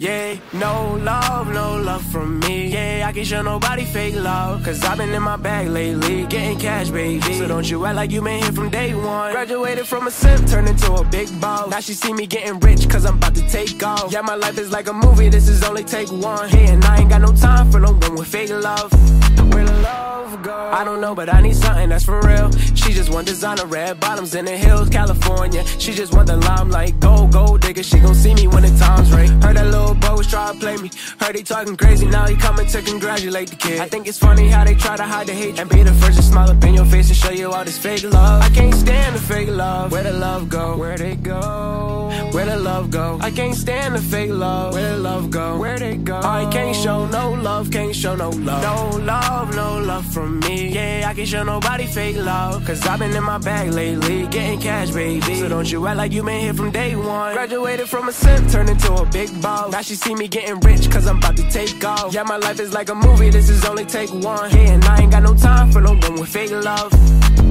Yeah, no love, no love from me. Yeah, I can't show nobody fake love. Cause I've been in my bag lately, getting cash, baby. So don't you act like you been here from day one. Graduated from a simp, turned into a big boss. Now she see me getting rich, cause I'm about to take off. Yeah, my life is like a movie, this is only take one. Yeah, and I ain't got no time for no one with fake love. The I don't know, but I need something that's for real. She just want designer red bottoms in the hills, California. She just want the limelight, gold, gold digger. She gon' see me when the time's right. Heard that little bro was try to play me. Heard he talking crazy, now he coming to congratulate the kid. I think it's funny how they try to hide the hate and be the first to smile up in your face and show you all this fake love. I can't stand the fake love. Where the love go? Where they go? Where the love go? I can't stand the fake love. Where the love go? Where they go? I can't show no love, can't show no love. No love, no love from me. Yeah, I can't show nobody fake love. Cause I've been in my bag lately, getting cash, baby. So don't you act like you been here from day one. Graduated from a simp, turned into a big boss. Now she see me getting rich, cause I'm about to take off. Yeah, my life is like a movie, this is only take one. Yeah, and I ain't got no time for no one with fake love.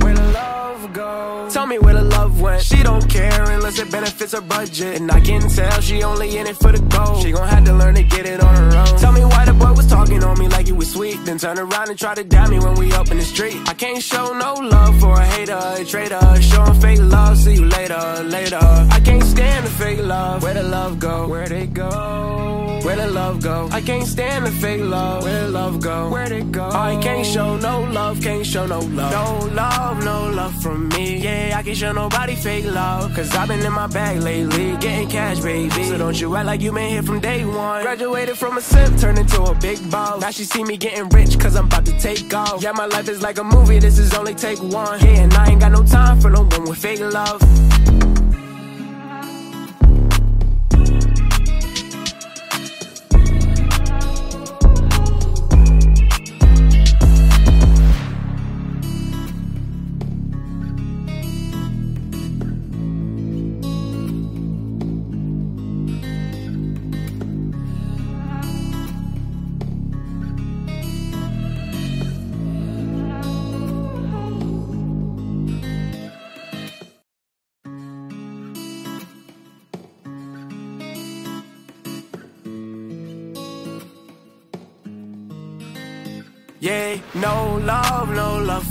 Where the love go? Tell me where the love went. She don't care unless it benefits her budget. And I can tell she only in it for the gold. She gon' have to learn to get it on her own. Tell me why the boy was talking on me like he was sweet. Then turn around and try to damn me when we up in the street. I can't show no love for a hater, a traitor. Showing fake love, see you later, later. I can't stand the fake love. Where the love go? Where they go? Where the love go? I can't stand the fake love. Where the love go? Where they go? I can't show no love, can't show no love. No love, no love from me. Yeah, I can't show nobody fake love. Cause I've been in my bag lately, getting cash, baby. So don't you act like you been here from day one. Graduated from a simp, turned into a big boss. Now she see me getting rich, cause I'm about to take off. Yeah, my life is like a movie, this is only take one. Yeah, and I ain't got no time for no one with fake love.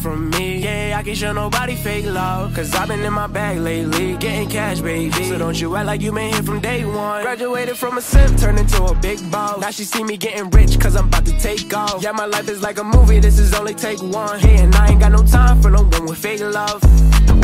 From me. I can't show nobody fake love. Cause I've been in my bag lately, getting cash, baby. So don't you act like you been here from day one. Graduated from a simp, turned into a big boss. Now she see me getting rich, cause I'm about to take off. Yeah, my life is like a movie, this is only take one. Yeah, and I ain't got no time for no one with fake love.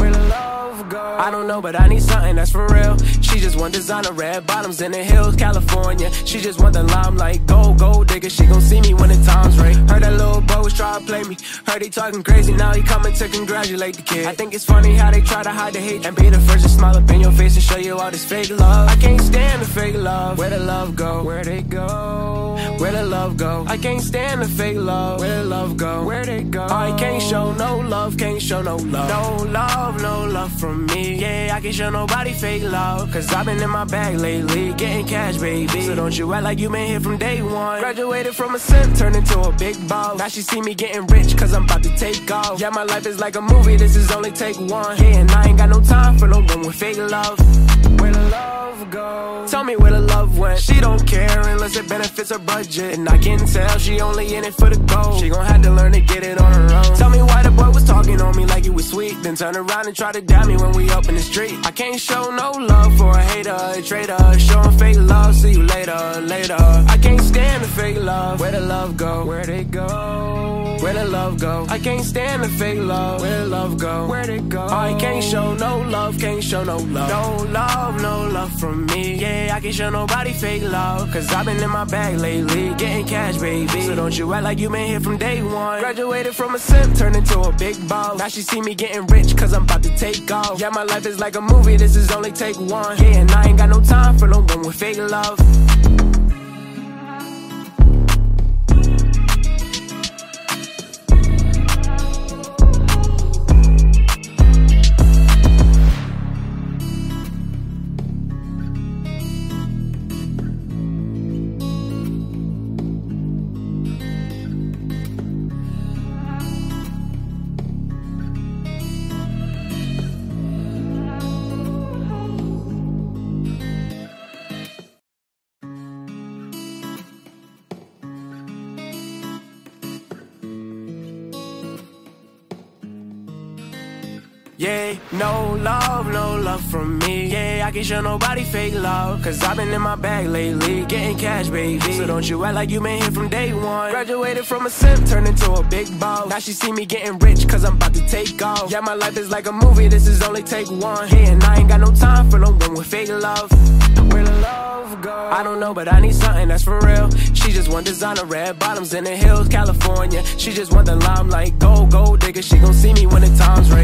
Where love go? I don't know, but I need something that's for real. She just want designer red bottoms in the hills, California. She just want the limelight, gold, gold digger. She gon' see me when the time's right. Heard that little bro was try to play me. Heard he talking crazy, now he coming to congratulate the kid. I think it's funny how they try to hide the hate and be the first to smile up in your face and show you all this fake love. I can't stand the fake love. Where the love go? Where they go? Where the love go? I can't stand the fake love. Where the love go? Where they go? I can't show no love, can't show no love. No love, no love from me. Yeah, I can't show nobody fake love. Cause I've been in my bag lately, getting cash, baby. So don't you act like you been here from day one. Graduated from a simp, turned into a big ball. Now she see me getting rich, cause I'm about to take off. Yeah, my life is like a movie, this is only take one. Yeah, and I ain't got no time for no one with fake love. Where the love go? Tell me where the love went. She don't care unless it benefits her budget. And I can tell she only in it for the gold. She gon' have to learn to get it on her own. Tell me why the boy was talking on me like he was sweet. Then turn around and try to damn me when we up in the street. I can't show no love for a hater, a traitor. Showing fake love, see you later, later. I can't stand the fake love. Where the love go? Where they go? Where the love go? I can't stand the fake love. Where the love go? Where they go? I can't show no love, can't show no love. No love, no love from me. Yeah, I can't show nobody fake love. Cause I've been in my bag lately, getting cash, baby. So don't you act like you been here from day one. Graduated from a simp, turned into a big boss. Now she see me getting rich, cause I'm about to take off. Yeah, my life is like a movie, this is only take one. Yeah, and I ain't got no time for no one with fake love. Love, no love from me. Yeah, I can show nobody fake love. Cause I've been in my bag lately, getting cash, baby. So don't you act like you been here from day one. Graduated from a simp, turned into a big boss. Now she see me getting rich, cause I'm about to take off. Yeah, my life is like a movie, this is only take one. Yeah, and I ain't got no time for no one with fake love. Where the love go? I don't know, but I need something that's for real. She just want designer red bottoms in the hills, California. She just want the limelight, gold, gold digger. She gon' see me when the time's right.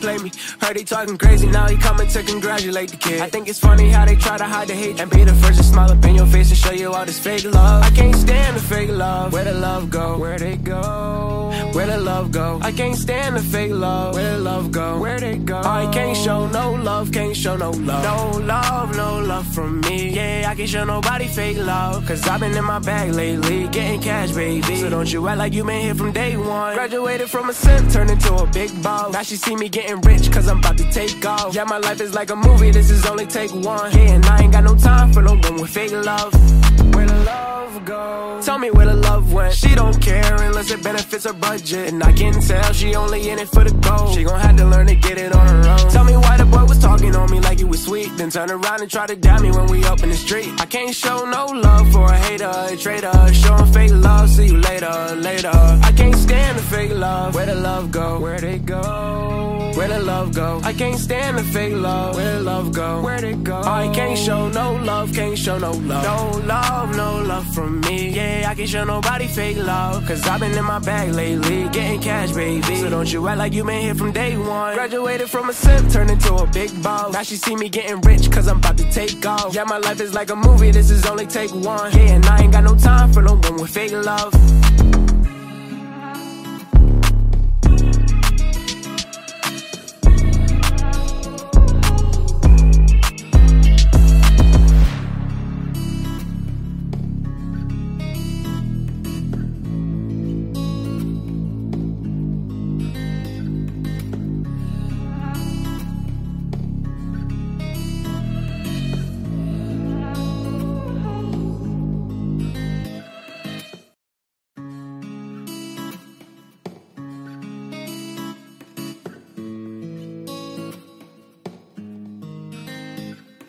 Play me. Heard he talking crazy, now he coming to congratulate the kid. I think it's funny how they try to hide the hate and be the first to smile up in your face and show you all this fake love. I can't stand the fake love. Where the love go? Where they go? Where the love go? I can't stand the fake love. Where the love go? Where they go? I can't show no love, can't show no love. No love, no love from me. Yeah, I can't show nobody fake love. Cause I've been in my bag lately, getting cash, baby. So don't you act like you been here from day one. Graduated from a simp, turned into a big boss. Now she see me getting rich, cause I'm about to take off. Yeah, my life is like a movie, this is only take one. Yeah, and I ain't got no time for no one with fake love. Where the love go? Tell me where the love went. She don't care unless it benefits her budget. And I can tell she only in it for the gold. She gon' have to learn to get it on her own. Tell me why the boy was talking on me like he was sweet. Then turn around and try to doubt me when we up in the street. I can't show no love for a hater, a traitor. Showing fake love, see you later, later. I can't stand the fake love. Where the love go? Where they go? Where the love go? I can't stand the fake love. Where the love go? Where it go? I can't show no love, can't show no love. No love, no love from me. Yeah, I can't show nobody fake love. Cause I've been in my bag lately, getting cash, baby. So don't you act like you been here from day one. Graduated from a simp, turned into a big boss. Now she see me getting rich, cause I'm about to take off. Yeah, my life is like a movie, this is only take one. Yeah, and I ain't got no time for no one with fake love.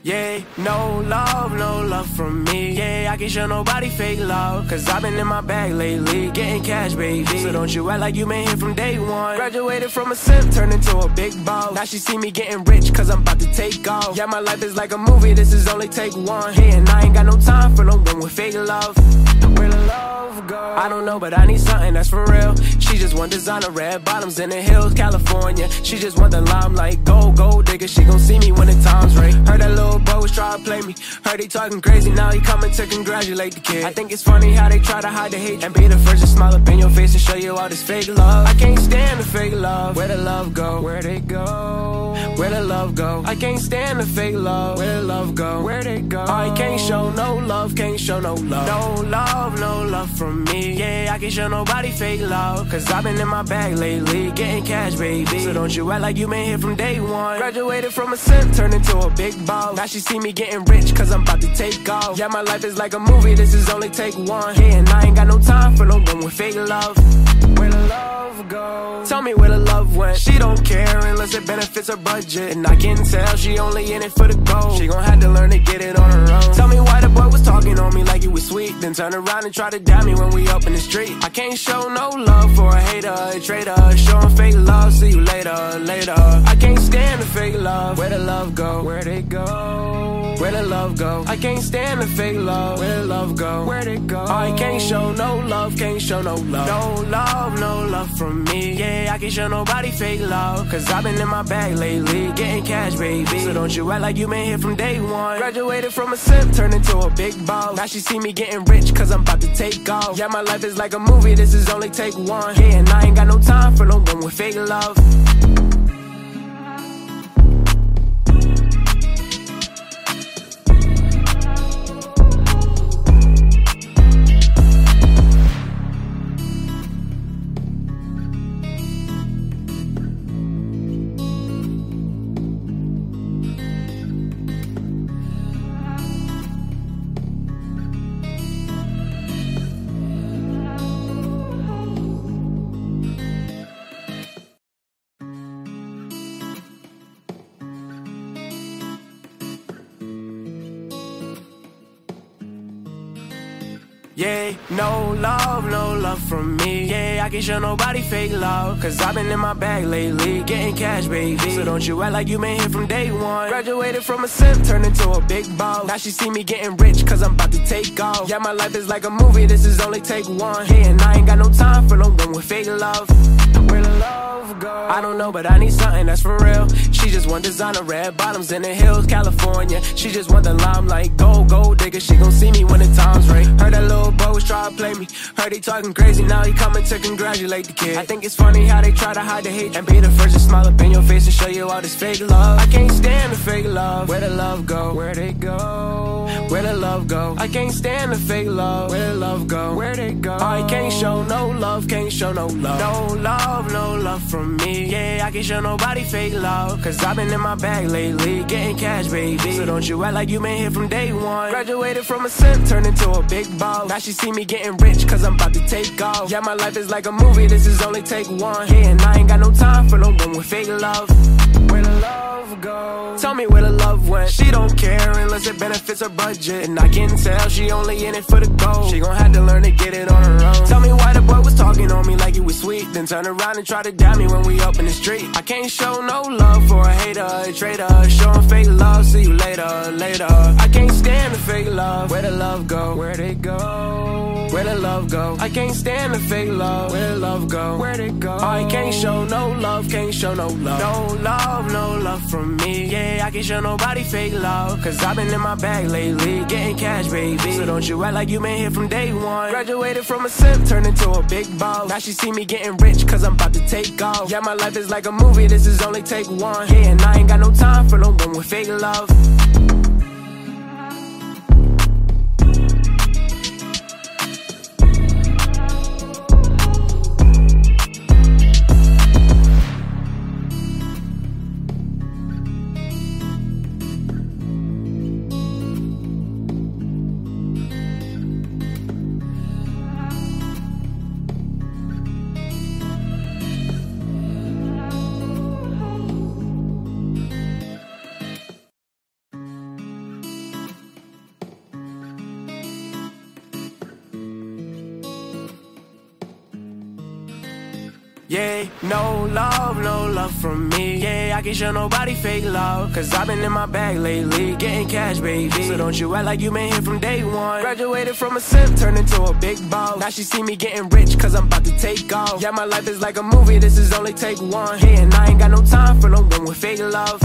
Yeah, no love, no love from me. Yeah, I can't show nobody fake love. Cause I've been in my bag lately, getting cash, baby. So don't you act like you been here from day one. Graduated from a simp, turned into a big boss. Now she see me getting rich, cause I'm about to take off. Yeah, my life is like a movie, this is only take one. Yeah, and I ain't got no time for no one with fake love. I don't know, but I need something that's for real. She just want designer red bottoms in the hills, California. She just want the limelight, gold, gold digger. She gon' see me when the time's right. Heard that little boy was try to play me. Heard he talking crazy, now he coming to congratulate the kid. I think it's funny how they try to hide the hate and be the first to smile up in your face and show you all this fake love. I can't stand the fake love. Where the love go? Where they go? Where the love go? I can't stand the fake love. Where the love go? Where they go? I can't show no love, can't show no love. No love, no love from me. Yeah, I can't show nobody fake love. Cause I've been in my bag lately, getting cash, baby. So don't you act like you been here from day one. Graduated from a simp, turned into a big boss. Now she see me getting rich, cause I'm about to take off. Yeah, my life is like a movie, this is only take one. Yeah, and I ain't got no time for no one with fake love. Where the love? Tell me where the love went. She don't care unless it benefits her budget. And I can tell she only in it for the gold. She gon' have to learn to get it on her own. Tell me why the boy was talking on me like he was sweet. Then turn around and try to doubt me when we up in the street. I can't show no love for a hater, a traitor. Showing fake love, see you later, later. I can't stand the fake love. Where the love go? Where they go? Where the love go? I can't stand the fake love. Where the love go? Where they go? I can't show no love, can't show no love. No love, no love from me. Yeah, I can't show nobody fake love. Cause I've been in my bag lately, getting cash, baby. So don't you act like you been here from day one. Graduated from a simp, turned into a big boss. Now she see me getting rich, cause I'm about to take off. Yeah, my life is like a movie, this is only take one. Yeah, and I ain't got no time for no one with fake love. Love, from me. Yeah, I can show nobody fake love. Cause I've been in my bag lately, getting cash, baby. So don't you act like you been here from day one. Graduated from a simp, turned into a big boss. Now she see me getting rich, cause I'm about to take off. Yeah, my life is like a movie, this is only take one. Yeah, and I ain't got no time for no one with fake love. Where the I don't know, but I need something that's for real. She just want designer red bottoms in the hills, California. She just want the limelight, gold, gold digger. She gon' see me when the time's right. Heard that little bro was try to play me. Heard he talking crazy, now he coming to congratulate the kid. I think it's funny how they try to hide the hate and be the first to smile up in your face and show you all this fake love. I can't stand the fake love. Where the love go? Where they go? Where the love go? I can't stand the fake love. Where the love go? Where they go? I can't show no love, can't show no love. No love, no love from me. Yeah, I can't show nobody fake love. Cause I've been in my bag lately, getting cash, baby. So don't you act like you been here from day one. Graduated from a simp, turned into a big boss. Now she see me getting rich, cause I'm about to take off. Yeah, my life is like a movie, this is only take one. Yeah, and I ain't got no time for no one with fake love. Where the love love. She don't care unless it benefits her budget. And I can tell she only in it for the gold. She gon' have to learn to get it on her own. Tell me why the boy was talking on me like he was sweet. Then turn around and try to damn me when we up in the street. I can't show no love for a hater, a traitor. Showing fake love, see you later, later. I can't stand the fake love. Where the love go? Where they go? Where the love go? I can't stand the fake love. Where the love go? Where they go? I can't show no love, can't show no love. No love, no love from me. Yeah, I can't show nobody fake love. Cause I've been in my bag lately, getting cash, baby. So don't you act like you been here from day one. Graduated from a simp, turned into a big boss. Now she see me getting rich, cause I'm about to take off. Yeah, my life is like a movie, this is only take one. Yeah, and I ain't got no time for no one with fake love. Love, no love from me. Yeah, I can show nobody fake love. Cause I've been in my bag lately, getting cash, baby. So don't you act like you been here from day one. Graduated from a simp, turned into a big boss. Now she see me getting rich, cause I'm about to take off. Yeah, my life is like a movie, this is only take one. Yeah, and I ain't got no time for no one with fake love.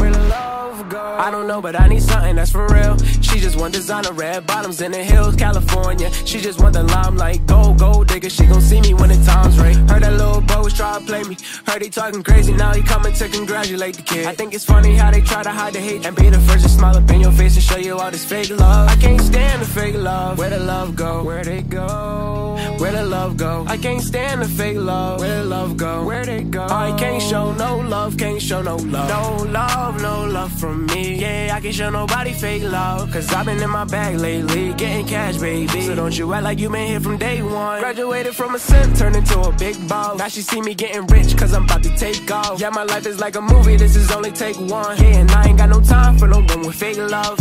Where love go? I don't know, but I need something that's for real. She just want designer red bottoms in the hills, California. She just want the limelight, gold, gold digger. She gon' see me when the time's right. Heard that little bro was try to play Heard he talking crazy, now he coming to congratulate the kid. I think it's funny how they try to hide the hate and be the first to smile up in your face and show you all this fake love. I can't stand the fake love. Where the love go? Where they go? Where the love go? I can't stand the fake love. Where the love go? Where they go? I can't show no love, can't show no love. No love, no love from me. Yeah, I can't show nobody fake love. Cause I've been in my bag lately, getting cash, baby. So don't you act like you been here from day one. Graduated from a simp, turned into a big ball. Now she see me getting rich, cause I'm about to take off. Yeah, my life is like a movie, this is only take one. Yeah, and I ain't got no time for no one with fake love.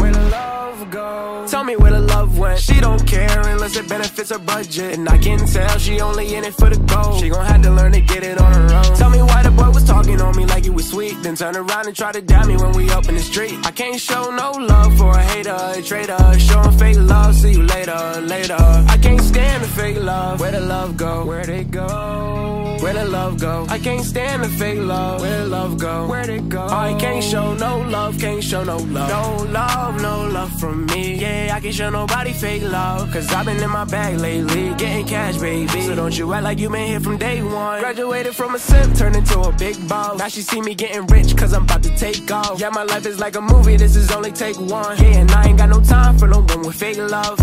Where the love go? Tell me where the love went. She don't care unless it benefits her budget. And I can tell she only in it for the gold. She gon' have to learn to get it on her own. Tell me why the boy was talking on me like he was sweet. Then turn around and try to damn me when we up in the street. I can't show no love for a hater, a traitor. Showing fake love, see you later, later. I can't stand the fake love. Where the love go? Where they go? Where the love go? I can't stand the fake love. Where the love go? Where they go? I can't show no love, can't show no love. No love, no love from me. Yeah, I can't show nobody fake love. Cause I've been in my bag lately, getting cash, baby. So don't you act like you been here from day one. Graduated from a simp, turned into a big boss. Now she see me getting rich, cause I'm about to take off. Yeah, my life is like a movie, this is only take one. Yeah, and I ain't got no time for no one with fake love.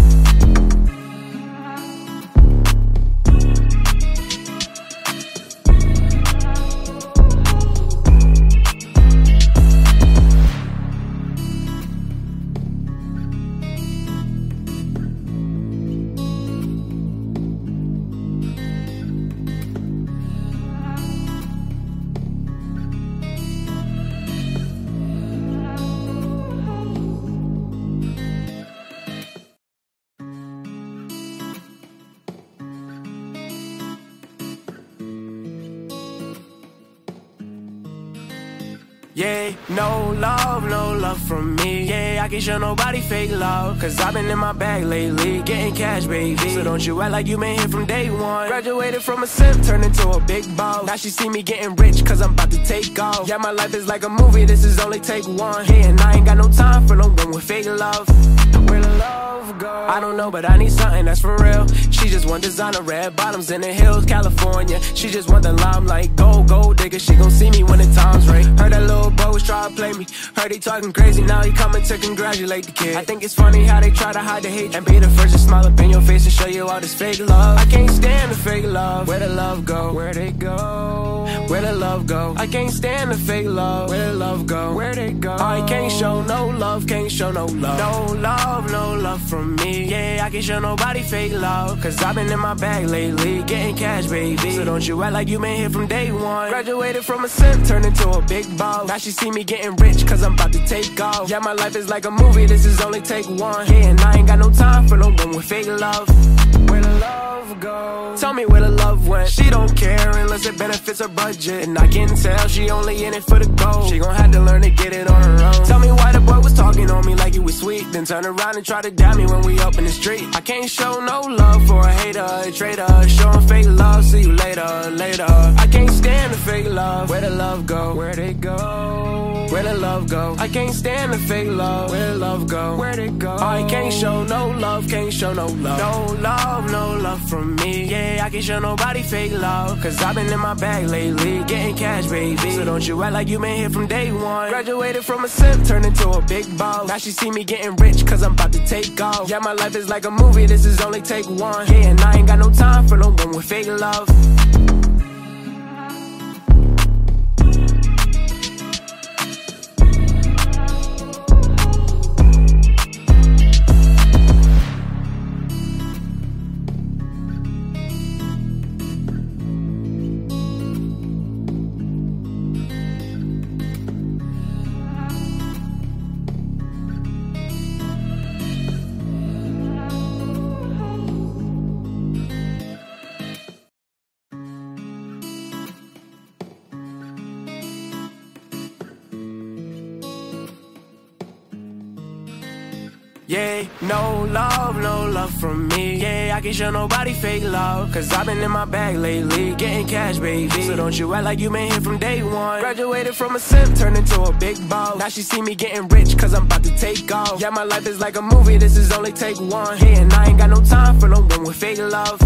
Yeah, no love, no love from me. Yeah, I can show nobody fake love. Cause I've been in my bag lately, getting cash, baby. So don't you act like you been here from day one. Graduated from a simp, turned into a big boss. Now she see me getting rich, cause I'm about to take off. Yeah, my life is like a movie, this is only take one. Yeah, and I ain't got no time for no one with fake love. Where the go? I don't know, but I need something that's for real. She just want designer red bottoms in the hills, California. She just want the limelight, gold, gold digger. She gon' see me when the time's right. Heard that little boy was try to play me. Heard he talking crazy, now he coming to congratulate the kid. I think it's funny how they try to hide the hate and be the first to smile up in your face and show you all this fake love. I can't stand the fake love. Where the love go? Where they go? Where the love go? I can't stand the fake love. Where the love go? Where they go? I can't show no love, can't show no love. No love, no love from me. Yeah, I can't show nobody fake love. Cause I've been in my bag lately, getting cash, baby. So don't you act like you been here from day one. Graduated from a simp, turned into a big boss. Now she see me getting rich, cause I'm about to take off. Yeah, my life is like a movie, this is only take one. Yeah, and I ain't got no time for no one with fake love. Where the love go? Tell me where the love went. She don't care unless it benefits her budget. And I can tell she only in it for the gold. She gon' have to learn to get it on her own. Tell me why the boy was talking on me like he was sweet. Then turn around and try to doubt me when we up in the street. I can't show no love for a hater, a traitor. Showing fake love, see you later, later. I can't stand the fake love. Where the love go? Where they go? Where the love go? I can't stand the fake love. Where the love go? Where it go? I can't show no love, can't show no love. No love, no love from me. Yeah, I can't show nobody fake love. Cause I've been in my bag lately, getting cash, baby. So don't you act like you been here from day one. Graduated from a simp, turned into a big boss. Now she see me getting rich, cause I'm about to take off. Yeah, my life is like a movie, this is only take one. Yeah, and I ain't got no time for no one with fake love. Love, no love from me. Yeah, I can't show nobody fake love. Cause I've been in my bag lately, getting cash, baby. So don't you act like you been here from day one. Graduated from a simp, turned into a big boss. Now she see me getting rich, cause I'm about to take off. Yeah, my life is like a movie, this is only take one. Yeah, and I ain't got no time for no one with fake love.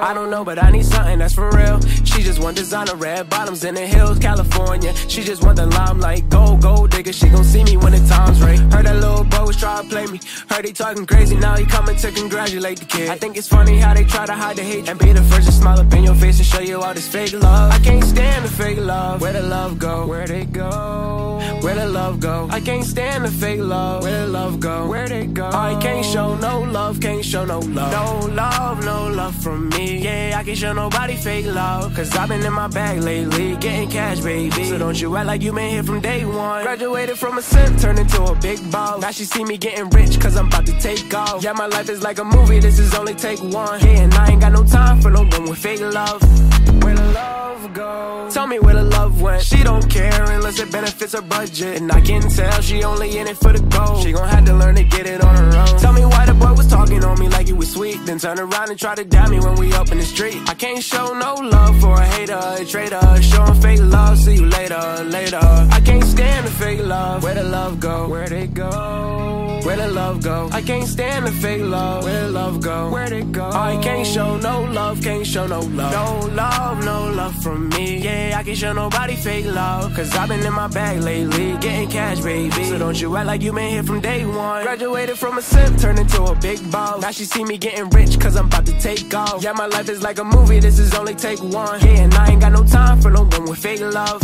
I don't know, but I need something that's for real. She just want designer red bottoms in the hills, California. She just want the limelight, gold, gold digger. She gon' see me when the time's right. Heard that little boy was try to play me. Heard he talking crazy, now he coming to congratulate the kid. I think it's funny how they try to hide the hate and be the first to smile up in your face and show you all this fake love. I can't stand the fake love. Where the love go? Where they go? Where the love go? I can't stand the fake love. Where the love go? Where they go? I can't show no love, can't show no love. No love, no love from me. Yeah, I can't show nobody fake love. Cause I've been in my bag lately, getting cash, baby. So don't you act like you been here from day one. Graduated from a simp, turned into a big boss. Now she see me getting rich, cause I'm about to take off. Yeah, my life is like a movie, this is only take one. Yeah, and I ain't got no time for no one with fake love. Where the love me where the love went. She don't care unless it benefits her budget. And I can tell she only in it for the gold. She gon' have to learn to get it on her own. Tell me why the boy was talking on me like he was sweet. Then turn around and try to doubt me when we up in the street. I can't show no love for a hater, a traitor. Showing fake love, see you later, later. I can't stand the fake love. Where the love go? Where they go? Where the love go? I can't stand the fake love. Where the love go? Where they go? I can't show no love, can't show no love. No love, no love from me. Yeah, I can't show nobody fake love. Cause I've been in my bag lately, getting cash, baby. So don't you act like you been here from day one. Graduated from a simp, turned into a big boss. Now she see me getting rich, cause I'm about to take off. Yeah, my life is like a movie, this is only take one. Yeah, and I ain't got no time for no one with fake love.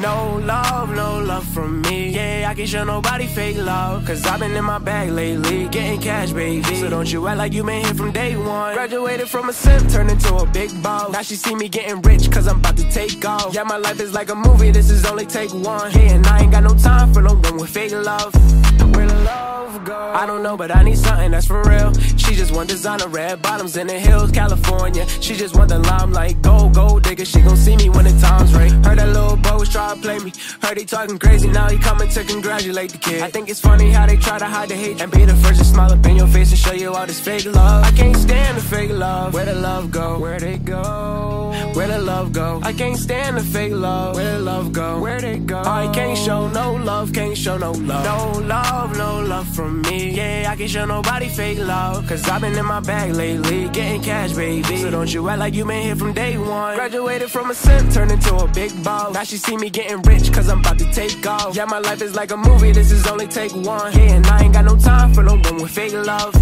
No love, no love from me. Yeah, I can show nobody fake love. Cause I've been in my bag lately, getting cash, baby. So don't you act like you been here from day one. Graduated from a simp, turned into a big boss. Now she see me getting rich, cause I'm about to take off. Yeah, my life is like a movie, this is only take one. Yeah, and I ain't got no time for no one with fake love. Where the love go? I don't know, but I need something that's for real. She just want designer red bottoms in the hills, California. She just want the limelight, go, go, digger. She gon' see me when the time's right. Heard that little to play me. Heard he talking crazy, now he coming to congratulate the kid. I think it's funny how they try to hide the hate and be the first to smile up in your face and show you all this fake love. I can't stand the fake love. Where the love go? Where they go? Where the love go? I can't stand the fake love. Where the love go? Where they go? I can't show no love, can't show no love. No love, no love from me. Yeah, I can't show nobody fake love. Cause I've been in my bag lately, getting cash, baby. So don't you act like you been here from day one. Graduated from a simp, turned into a big boss. Now she see me getting rich, cause I'm about to take off. Yeah, my life is like a movie, this is only take one. Yeah, and I ain't got no time for no one with fake love.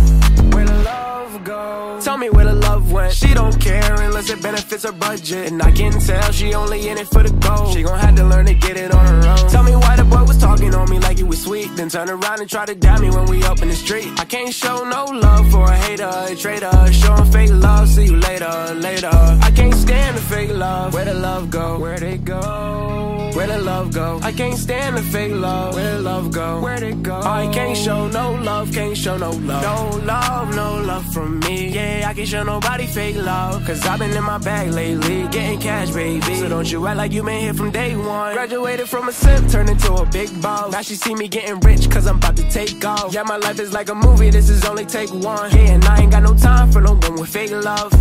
Where the love go? Tell me where the love went. She don't care unless it benefits her budget. And I can tell she only in it for the gold. She gon' have to learn to get it on her own. Tell me why the boy was talking on me like he was sweet. Then turn around and try to doubt me when we up in the street. I can't show no love for a hater, a traitor. Showing fake love, see you later, later. I can't stand the fake love. Where the love go? Where they go? Where the love go? I can't stand the fake love. Where the love go? Where they go? I can't show no love, can't show no love. No love, no love from me. Yeah, I can't show nobody fake love. Cause I've been in my bag lately, getting cash, baby. So don't you act like you been here from day one. Graduated from a simp, turned into a big boss. Now she see me getting rich, cause I'm about to take off. Yeah, my life is like a movie, this is only take one. Yeah, and I ain't got no time for no one with fake love.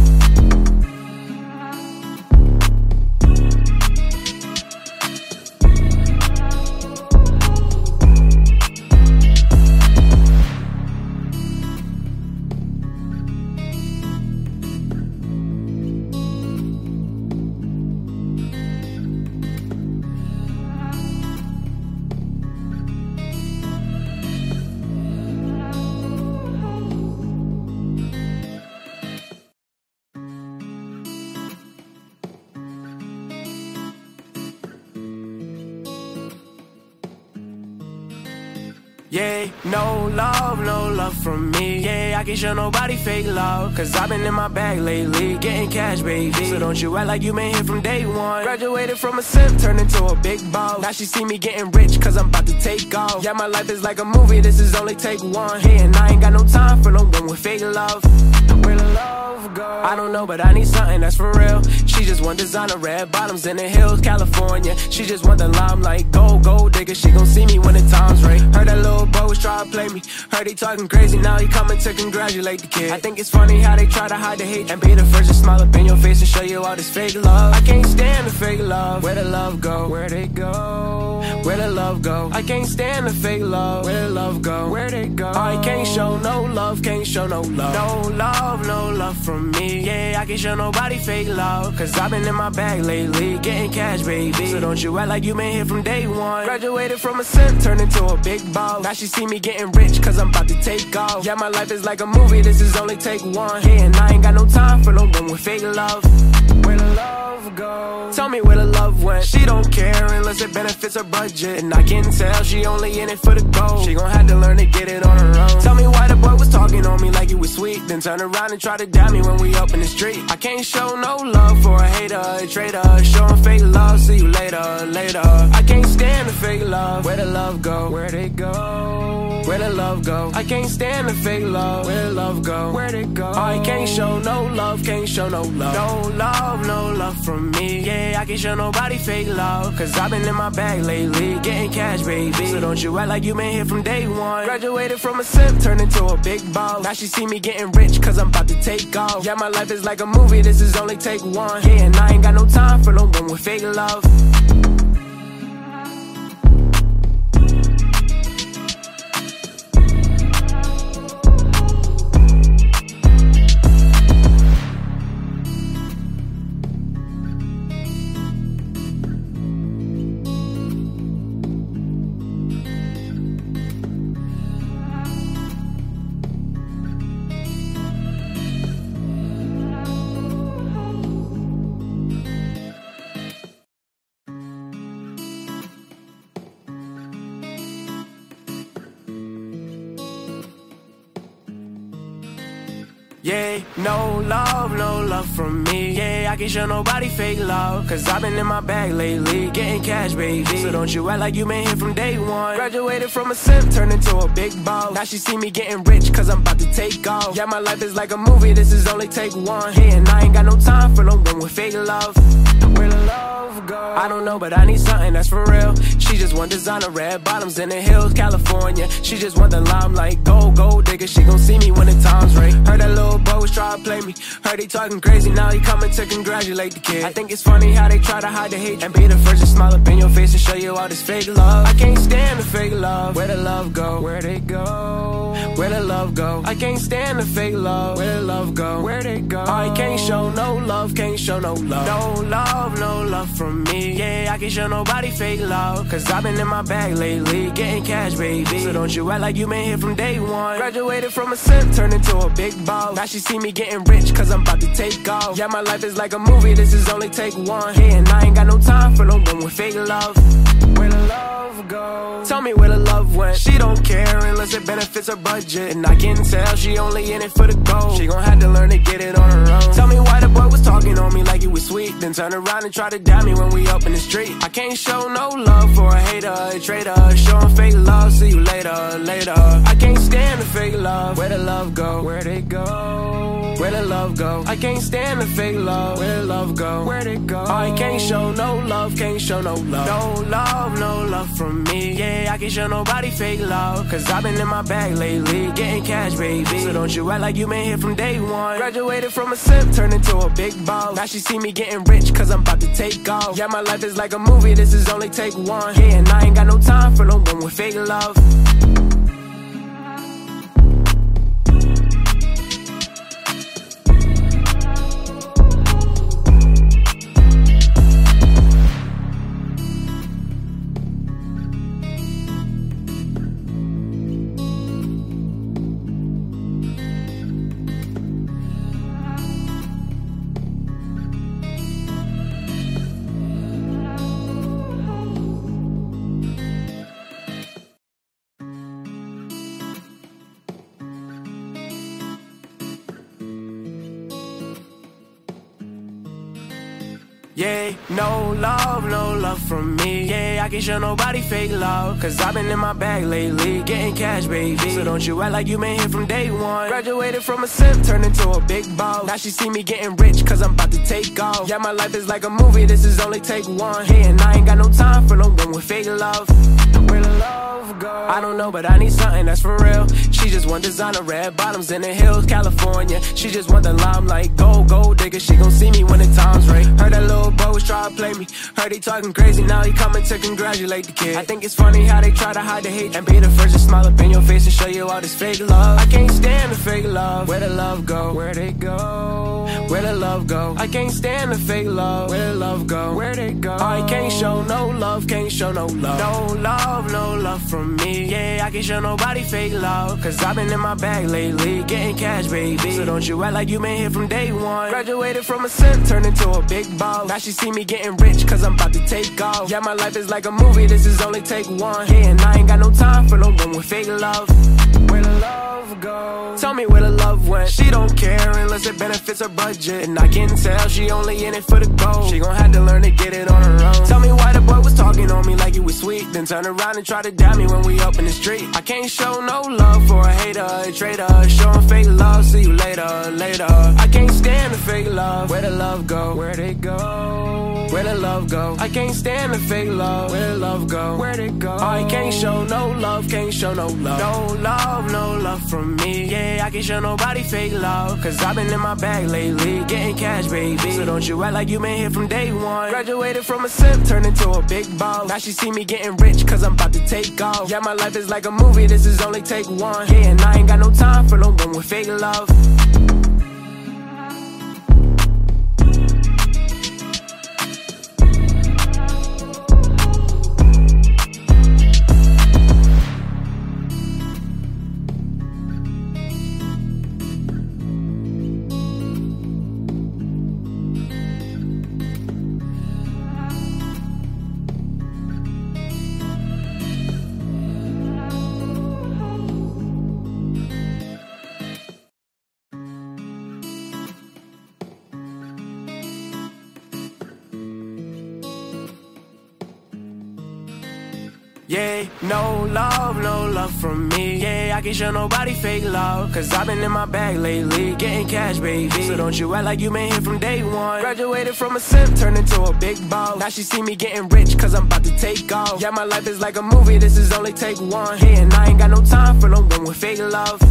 Yeah, no love, no love from me. Yeah, I can show nobody fake love. Cause I've been in my bag lately, getting cash, baby. So don't you act like you been here from day one. Graduated from a simp, turned into a big boss. Now she see me getting rich, cause I'm about to take off. Yeah, my life is like a movie, this is only take one. Yeah, and I ain't got no time for no one with fake love. The love? I don't know, but I need something that's for real. She just want designer red bottoms in the hills, California. She just want the limelight, gold, gold digger. She gon' see me when the time's right. Heard that little boy was try to play me. Heard he talking crazy, now he coming to congratulate the kid. I think it's funny how they try to hide the hate and be the first to smile up in your face and show you all this fake love. I can't stand the fake love. Where the love go? Where they go? Where the love go? I can't stand the fake love. Where the love go? Where they go? I can't show no love, can't show no love. No love, no love from me. Yeah, I can't show nobody fake love. Cause I've been in my bag lately, getting cash, baby. So don't you act like you been here from day one. Graduated from a simp, turned into a big ball. Now she see me getting rich, cause I'm about to take off. Yeah, my life is like a movie, this is only take one. Yeah, and I ain't got no time for no one with fake love. Where the love go? Tell me where the love went. She don't care unless it benefits her budget. And I can tell she only in it for the gold. She gon' have to learn to get it on her own. Tell me why the boy was talking on me like he was sweet. Then turn around and try to doubt me when we up in the street. I can't show no love for a hater, a traitor. Showing fake love, see you later, later. I can't stand the fake love. Where the love go? Where they go? Where the love go? I can't stand the fake love. Where the love go? Where they go? I can't show no love, can't show no love. No love, no love from me. Yeah, I can't show nobody fake love. Cause I've been in my bag lately, getting cash, baby. So don't you act like you been here from day one. Graduated from a simp, turned into a big ball. Now she see me getting rich, cause I'm about to take off. Yeah, my life is like a movie, this is only take one. Yeah, and I ain't got no time for no one with fake love. Love, no love from me. Yeah, I can show nobody fake love. Cause I've been in my bag lately, getting cash, baby. So don't you act like you been here from day one. Graduated from a simp, turned into a big boss. Now she see me getting rich, cause I'm about to take off. Yeah, my life is like a movie, this is only take one. Yeah, and I ain't got no time for no one with fake love. Where love go? I don't know, but I need something that's for real. She just want designer red bottoms in the hills, California. She just want the limelight, gold, gold digger. She gon' see me when the time's right. Heard that little boy was try to play me. Heard he talking crazy, now he coming to congratulate the kid. I think it's funny how they try to hide the hate and be the first to smile up in your face and show you all this fake love. I can't stand the fake love. Where the love go? Where they go? Where the love go? I can't stand the fake love. Where the love go? Where they go? I can't show no love, can't show no love. No love, no love from me. Yeah, I can't show nobody fake love. Cause I've been in my bag lately, getting cash, baby. So don't you act like you been here from day one. Graduated from a simp, turned into a big boss. Now she see me getting rich, cause I'm about to take off. Yeah, my life is like a movie, this is only take one. Yeah, and I ain't got no time for no one with fake love. Where the love go? Tell me where the love went. She don't care unless it benefits her budget. And I can tell she only in it for the gold. She gon' have to learn to get it on her own. Tell me why the boy was talking on me like he was sweet. Then turn around and try to doubt me when we up in the street. I can't show no love for a hater, a traitor. Showing fake love, see you later, later. I can't stand the fake love. Where the love go? Where they go? Where the love go? I can't stand the fake love. Where the love go? Where it go? I can't show no love, can't show no love. No love, no love from me. Yeah, I can't show nobody fake love. Cause I've been in my bag lately, getting cash, baby. So don't you act like you been here from day one. Graduated from a simp, turned into a big boss. Now she see me getting rich, cause I'm about to take off. Yeah, my life is like a movie, this is only take one. Yeah, and I ain't got no time for no one with fake love. No love, no love from me. Yeah, I can't show nobody fake love. Cause I've been in my bag lately, getting cash, baby. So don't you act like you been here from day one. Graduated from a simp, turned into a big boss. Now she see me getting rich, cause I'm about to take off. Yeah, my life is like a movie, this is only take one. Yeah, and I ain't got no time for no one with fake love. Where the love go? I don't know, but I need something that's for real. She just want designer red bottoms in the hills, California. She just want the limelight, gold, gold digger. She gon' see me when the time's right. Heard that little boy me. Heard he talking crazy, now he coming to congratulate the kid. I think it's funny how they try to hide the hate and be the first to smile up in your face and show you all this fake love. I can't stand the fake love. Where the love go? Where they go? Where the love go? I can't stand the fake love. Where the love go? Where they go? I can't show no love, can't show no love. No love, no love from me. Yeah, I can't show nobody fake love. Cause I've been in my bag lately, getting cash, baby. So don't you act like you been here from day one. Graduated from a simp, turned into a big boss. Now she see me getting rich, cause I'm about to take off. Yeah, my life is like a movie, this is only take one. Yeah, and I ain't got no time for no one with fake love. Where the love go? Tell me where the love went. She don't care unless it benefits her budget. And I can tell she only in it for the gold. She gon' have to learn to get it on her own. Tell me why the boy was talking on me like he was sweet. Then turn around and try to doubt me when we up in the street. I can't show no love for a hater, a traitor. Showing fake love, see you later, later. I can't stand the fake love. Where the love go? Where they go? Where the love go? I can't stand the fake love. Where the love go? Where they go? I can't show no love, can't show no love. No love, no love from me. Yeah, I can't show nobody fake love. Cause I've been in my bag lately, getting cash, baby. So don't you act like you been here from day one. Graduated from a simp, turned into a big boss. Now she see me getting rich, cause I'm about to take off. Yeah, my life is like a movie, this is only take one. Yeah, and I ain't got no time for no one with fake love. Yeah, no love, no love from me. Yeah, I can't show nobody fake love. Cause I've been in my bag lately, getting cash, baby. So don't you act like you been here from day one. Graduated from a simp, turned into a big boss. Now she see me getting rich, cause I'm about to take off. Yeah, my life is like a movie, this is only take one. Yeah, and I ain't got no time for no one with fake love.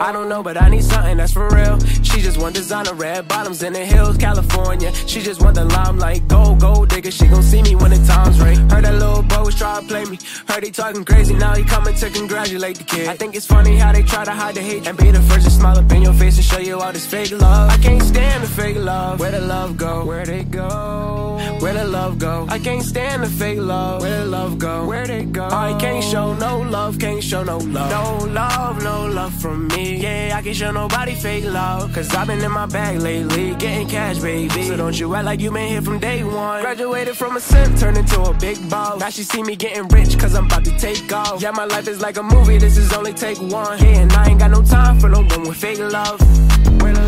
I don't know, but I need something that's for real. She just want designer red bottoms in the hills, California. She just want the limelight, gold, gold digger. She gon' see me when the time's right. Heard that little boy was try to play me. Heard he talking crazy, now he coming to congratulate the kid. I think it's funny how they try to hide the hate and be the first to smile up in your face and show you all this fake love. I can't stand the fake love. Where the love go? Where they go? Where the love go? I can't stand the fake love. Where the love go? Where they go? I can't show no love, can't show no love. No love, no love from me. Yeah, I can't show nobody fake love. Cause I've been in my bag lately, getting cash, baby. So don't you act like you been here from day one. Graduated from a simp, turned into a big boss. Now she see me getting rich, cause I'm about to take off. Yeah, my life is like a movie, this is only take one. Yeah, and I ain't got no time for no one with fake love.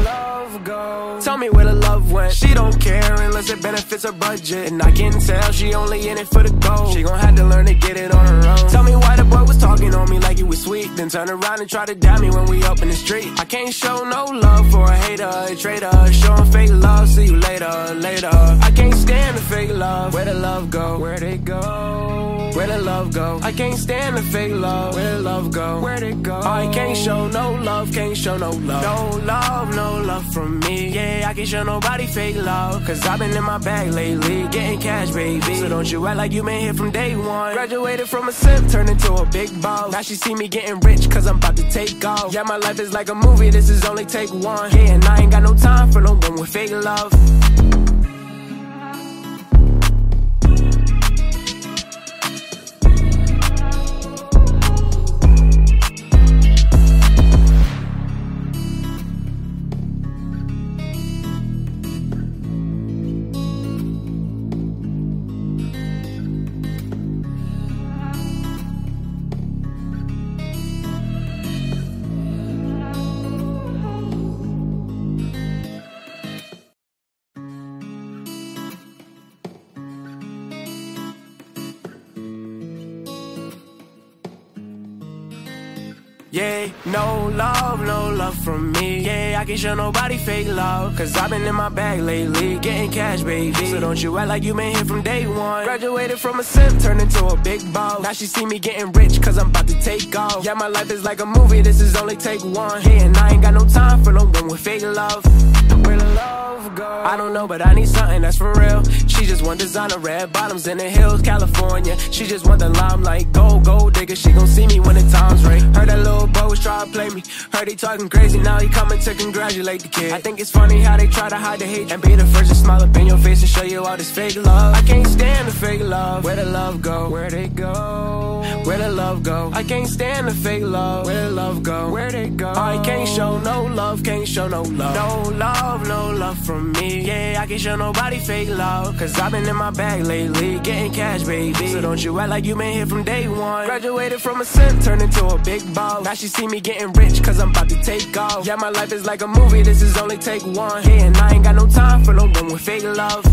Love go? Tell me where the love went. She don't care unless it benefits her budget. And I can tell she only in it for the gold. She gon' have to learn to get it on her own. Tell me why the boy was talking on me like he was sweet. Then turn around and try to doubt me when we up in the street. I can't show no love for a hater, a traitor. Showing fake love, see you later, later. I can't stand the fake love. Where the love go? Where they go? Where the love go? I can't stand the fake love. Where the love go? Where they go? I can't show no love, can't show no love. No love, no love from me. Yeah, I can't show nobody fake love. Cause I've been in my bag lately, getting cash, baby. So don't you act like you been here from day one. Graduated from a simp, turned into a big boss. Now she see me getting rich, cause I'm about to take off. Yeah, my life is like a movie, this is only take one. Yeah, and I ain't got no time for no one with fake love. From me. Yeah, I can't show nobody fake love. Cause I've been in my bag lately, getting cash, baby. So don't you act like you been here from day one. Graduated from a simp, turned into a big boss. Now she see me getting rich, cause I'm about to take off. Yeah, my life is like a movie, this is only take one. Yeah, and I ain't got no time for no one with fake love. I don't know, but I need something that's for real. She just want designer red bottoms in the hills, California. She just want the limelight, gold, gold digger. She gon' see me when the time's right. Heard that little bro was try to play me. Heard he talking crazy, now he coming to congratulate the kid. I think it's funny how they try to hide the hate and be the first to smile up in your face and show you all this fake love. I can't stand the fake love. Where the love go? Where they go? Where the love go? I can't stand the fake love. Where the love go? Where they go? I can't show no love, can't show no love. No love, no love from me. Yeah, I can't show nobody fake love. Cause I've been in my bag lately, getting cash, baby. So don't you act like you been here from day one. Graduated from a simp, turned into a big ball. Now she see me getting rich, cause I'm about to take off. Yeah, my life is like a movie, this is only take one. Yeah, and I ain't got no time for no one with fake love.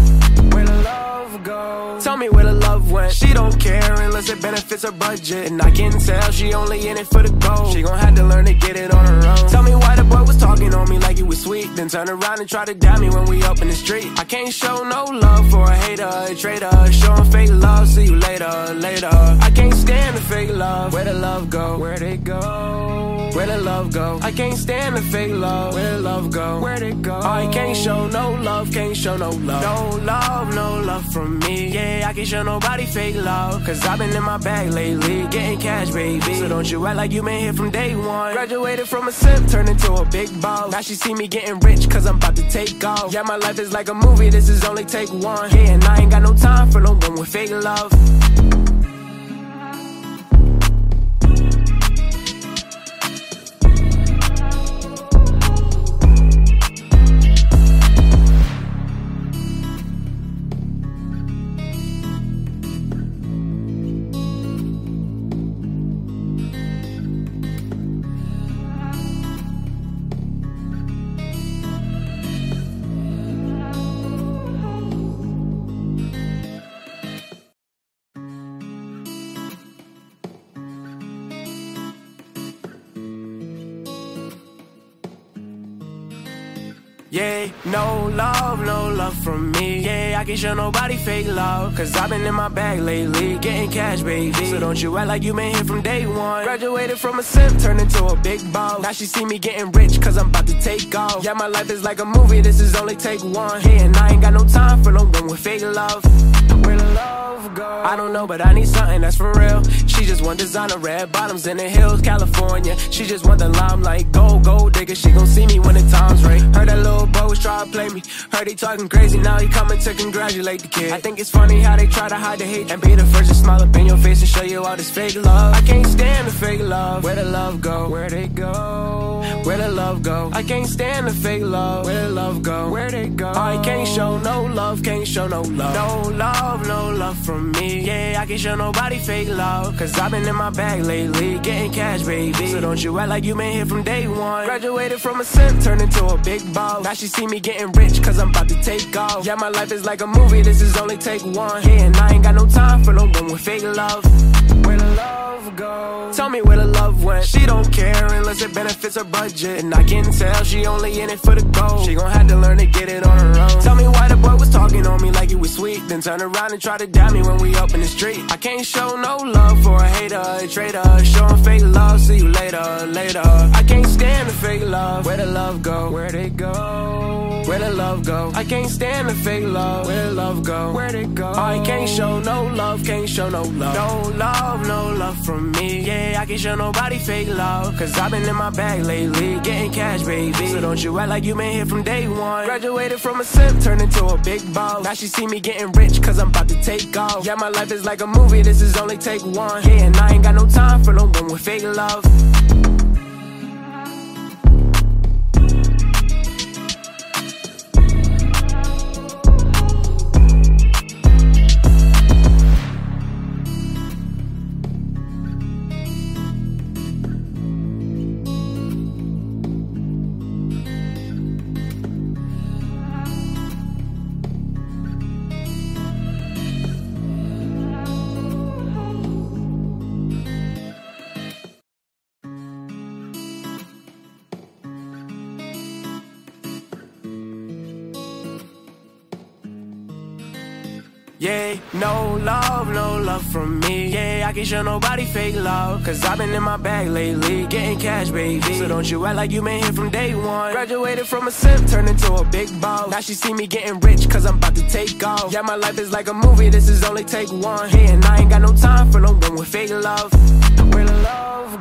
Where the love go? Tell me where the love went. She don't care unless it benefits her budget. And I can tell she only in it for the gold. She gon' have to learn to get it on her own. Tell me why the boy was talking on me like he was sweet. Then turn around and try to doubt me when we up in the street. I can't show no love for a hater, a traitor. Showing fake love, see you later, later. I can't stand the fake love. Where the love go? Where they go? Where the love go? I can't stand the fake love. Where the love go? Where they go? I can't show no love, can't show no love. No love, no love from me. Yeah, I can't show nobody fake love. Cause I've been in my bag lately, getting cash, baby. So don't you act like you been here from day one. Graduated from a simp, turned into a big boss. Now she see me getting rich, cause I'm about to take off. Yeah, my life is like a movie, this is only take one. Yeah, and I ain't got no time for no one with fake love. No love, no love from me. Yeah, I can show nobody fake love. Cause I've been in my bag lately, getting cash, baby. So don't you act like you been here from day one. Graduated from a simp, turned into a big boss. Now she see me getting rich, cause I'm about to take off. Yeah, my life is like a movie, this is only take one. Yeah, and I ain't got no time for no one with fake love. Where love go? I don't know, but I need something that's for real. She just want designer red bottoms in the hills, California. She just want the limelight, gold, gold digger. She gon' see me when the time's right. Heard that little boy was try to play me. Heard he talking crazy, now he coming to congratulate the kid. I think it's funny how they try to hide the hate and be the first to smile up in your face and show you all this fake love. I can't stand the fake love. Where the love go? Where they go? Where the love go? I can't stand the fake love. Where the love go? Where they go? I can't show no love, can't show no love. No love, no love from me. Yeah, I can't show nobody fake love. Cause I've been in my bag lately, getting cash, baby. So don't you act like you been here from day one. Graduated from a simp, turned into a big boss. Now she see me getting rich, cause I'm about to take off. Yeah, my life is like a movie, this is only take one. Yeah, and I ain't got no time for no one with fake love. Where the love go? Tell me where the love went. She don't care unless it benefits her budget. And I can tell she only in it for the gold. She gon' have to learn to get it on her own. Tell me why the boy was talking on me like he was sweet. Then turn around and try to doubt me when we up in the street. I can't show no love for a hater, a traitor. Showing fake love, see you later, later. I can't stand the fake love. Where the love go? Where they go? Where the love go? I can't stand the fake love. Where the love go? Where they go? I can't show no love, can't show no love. No love, no love from me. Yeah, I can't show nobody fake love. Cause I've been in my bag lately, getting cash, baby. So don't you act like you been here from day one. Graduated from a simp, turned into a big boss. Now she see me getting rich, cause I'm about to take off. Yeah, my life is like a movie, this is only take one. Yeah, and I ain't got no time for no one with fake love. Yeah, no love, no love from me. Yeah, I can't show nobody fake love. Cause I've been in my bag lately, getting cash, baby. So don't you act like you been here from day one. Graduated from a simp, turned into a big boss. Now she see me getting rich, cause I'm about to take off. Yeah, my life is like a movie, this is only take one. Yeah, and I ain't got no time for no one with fake love.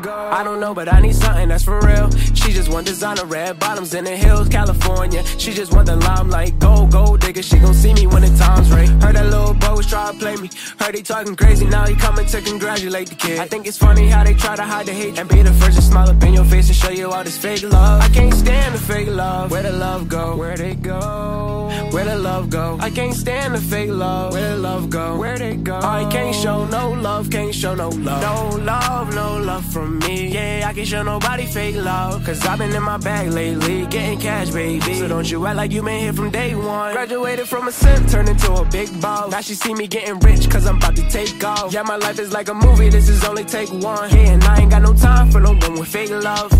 I don't know, but I need something that's for real. She just want designer red bottoms in the hills, California. She just want the limelight, gold, gold digger. She gon' see me when the time's right. Heard that little boy was try to play me. Heard he talking crazy, now he coming to congratulate the kid. I think it's funny how they try to hide the hate and be the first to smile up in your face and show you all this fake love. I can't stand the fake love. Where the love go? Where they go? Where the love go? I can't stand the fake love. Where the love go? Where they go? I can't show no love, can't show no love. No love, no love from me. Yeah, I can't show nobody fake love. Cause I've been in my bag lately, getting cash, baby. So don't you act like you been here from day one. Graduated from a simp, turned into a big ball. Now she see me getting rich, cause I'm about to take off. Yeah, my life is like a movie, this is only take one. Yeah, and I ain't got no time for no one with fake love.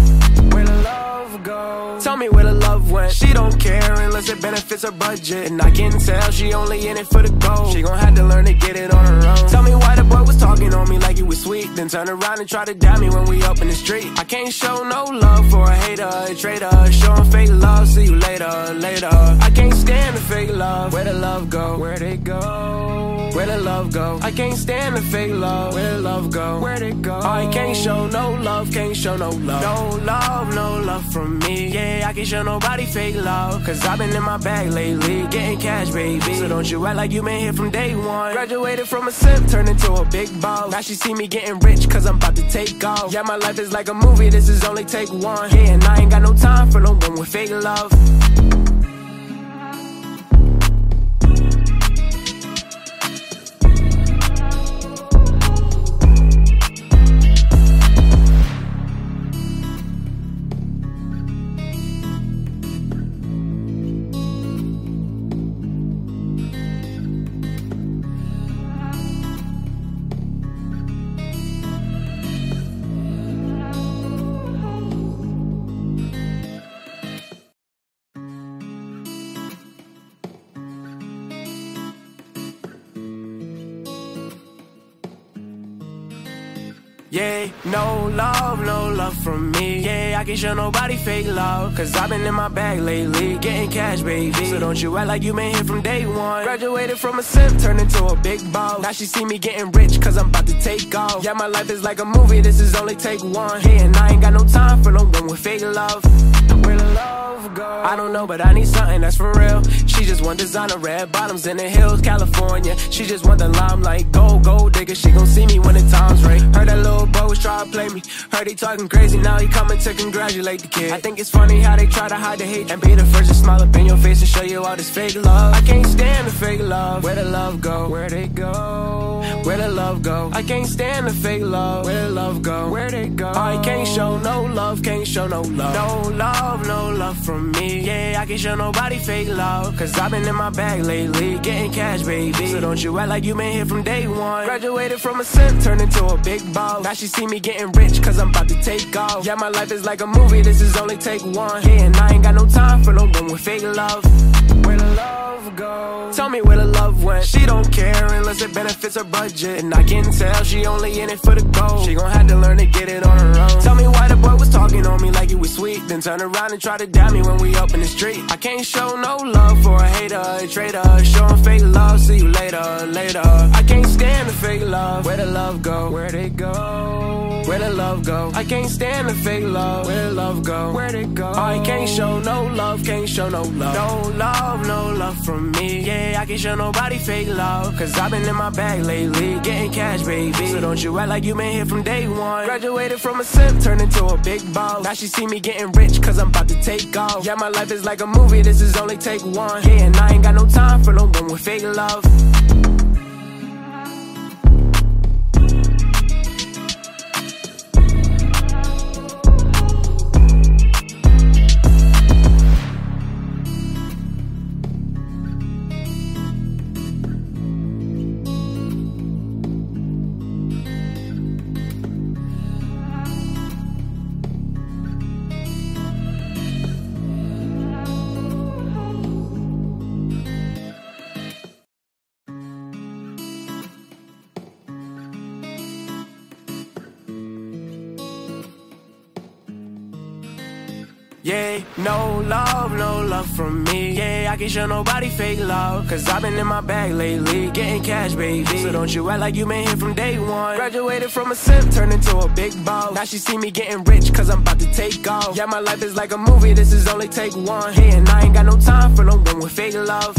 Where the love go? Tell me where the love went. She don't care unless it benefits her budget. And I can tell she only in it for the gold. She gon' have to learn to get it on her own. Tell me why the boy was talking on me like he was sweet. Then turn around and try to doubt me when we up in the street. I can't show no love for a hater, a traitor. Showing fake love, see you later, later. I can't stand the fake love. Where the love go? Where they go? Where the love go? I can't stand the fake love. Where the love go? Where they go? I can't show no love, can't show no love. No love, no love from me. Yeah, I can't show nobody fake love. Cause I've been in my bag lately, getting cash, baby. So don't you act like you been here from day one. Graduated from a simp, turned into a big boss. Now she see me getting rich, cause I'm about to take off. Yeah, my life is like a movie, this is only take one. Yeah, and I ain't got no time for no one with fake love. No love, no love from me. Yeah, I can't show nobody fake love. Cause I've been in my bag lately, getting cash, baby. So don't you act like you been here from day one. Graduated from a simp, turned into a big ball. Now she see me getting rich, cause I'm about to take off. Yeah, my life is like a movie, this is only take one. Yeah, and I ain't got no time for no one with fake love. Where the go? I don't know, but I need something that's for real. She just want designer red bottoms in the hills, California. She just want the limelight, gold, gold digger. She gon' see me when the time's right. Heard that little boy was trying to play me. Heard he talking crazy, now he coming to congratulate the kid. I think it's funny how they try to hide the hate and be the first to smile up in your face and show you all this fake love. I can't stand the fake love. Where the love go? Where they go? Where the love go? I can't stand the fake love. Where the love go? Where they go? I can't show no love, can't show no love. No love, no love from me. Yeah, I can't show nobody fake love. Cause I've been in my bag lately, getting cash, baby. So don't you act like you been here from day one. Graduated from a simp, turned into a big boss. Now she see me getting rich, cause I'm about to take off. Yeah, my life is like a movie, this is only take one. Yeah, and I ain't got no time for no one with fake love. Where the love go? Tell me where the love went. She don't care unless it benefits her budget. And I can tell she only in it for the gold. She gon' have to learn to get it on her own. Tell me why the boy was talking on me like he was sweet. Then turn around and try to doubt me when we up in the street. I can't show no love for a hater, a traitor. Showing fake love, see you later, later. I can't stand the fake love. Where the love go? Where they go? Where the love go? I can't stand the fake love. Where the love go? Where they go? I can't show no love, can't show no love. No love, no love from me. Yeah, I can't show nobody fake love. Cause I've been in my bag lately, getting cash, baby. So don't you act like you been here from day one. Graduated from a simp, turned into a big boss. Now she see me getting rich, cause I'm about to take off. Yeah, my life is like a movie, this is only take one. Yeah, and I ain't got no time for no one with fake love. Love from me. Yeah, I can't show nobody fake love. Cause I've been in my bag lately, getting cash, baby. So don't you act like you been here from day one. Graduated from a simp, turned into a big boss. Now she see me getting rich, cause I'm about to take off. Yeah, my life is like a movie, this is only take one. Yeah, and I ain't got no time for no one with fake love.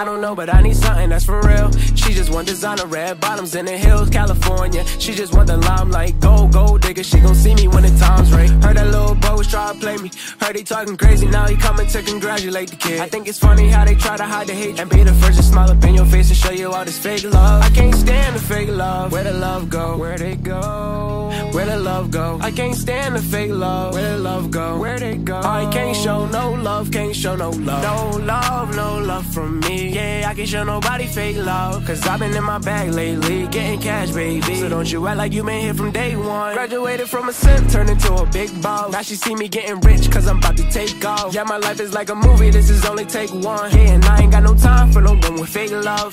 I don't know, but I need something that's for real. She just want designer red bottoms in the hills, California. She just want the limelight, gold, gold digger. She gon' see me when the time's right. Heard that little boy was trying to play me. Heard he talking crazy, now he coming to congratulate the kid. I think it's funny how they try to hide the hate and be the first to smile up in your face and show you all this fake love. I can't stand the fake love. Where the love go? Where they go? Where the love go? I can't stand the fake love. Where the love go? Where they go? I can't show no love, can't show no love. No love, no love from me. Yeah, I can't show nobody fake love. Cause I've been in my bag lately, getting cash, baby. So don't you act like you been here from day one. Graduated from a simp, turned into a big boss. Now she see me getting rich, cause I'm about to take off. Yeah, my life is like a movie, this is only take one. Yeah, and I ain't got no time for no one with fake love.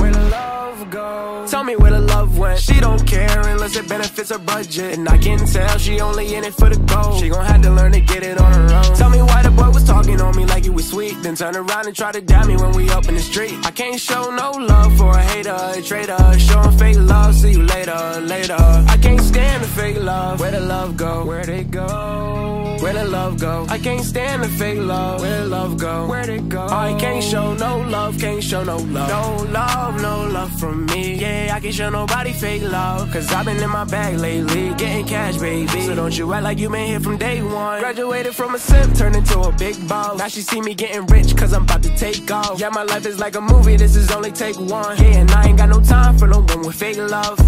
Where the love go? Tell me where the love went. She don't care unless it benefits her budget. And I can tell she only in it for the gold. She gon' have to learn to get it on her own. Tell me why the boy was talking on me like he was sweet. Then turn around and try to doubt me when we up in the street. I can't show no love for a hater, a traitor. Showing fake love, see you later, later. I can't stand the fake love. Where the love go? Where they go? Where the love go? I can't stand the fake love. Where the love go? Where they go? I can't show no love, can't show no love. No love, no love from me. Yeah, I can't show nobody fake love. Cause I've been in my bag lately, getting cash, baby. So don't you act like you been here from day one. Graduated from a simp, turned into a big boss. Now she see me getting rich, cause I'm about to take off. Yeah, my life is like a movie, this is only take one. Yeah, and I ain't got no time for no one with fake love.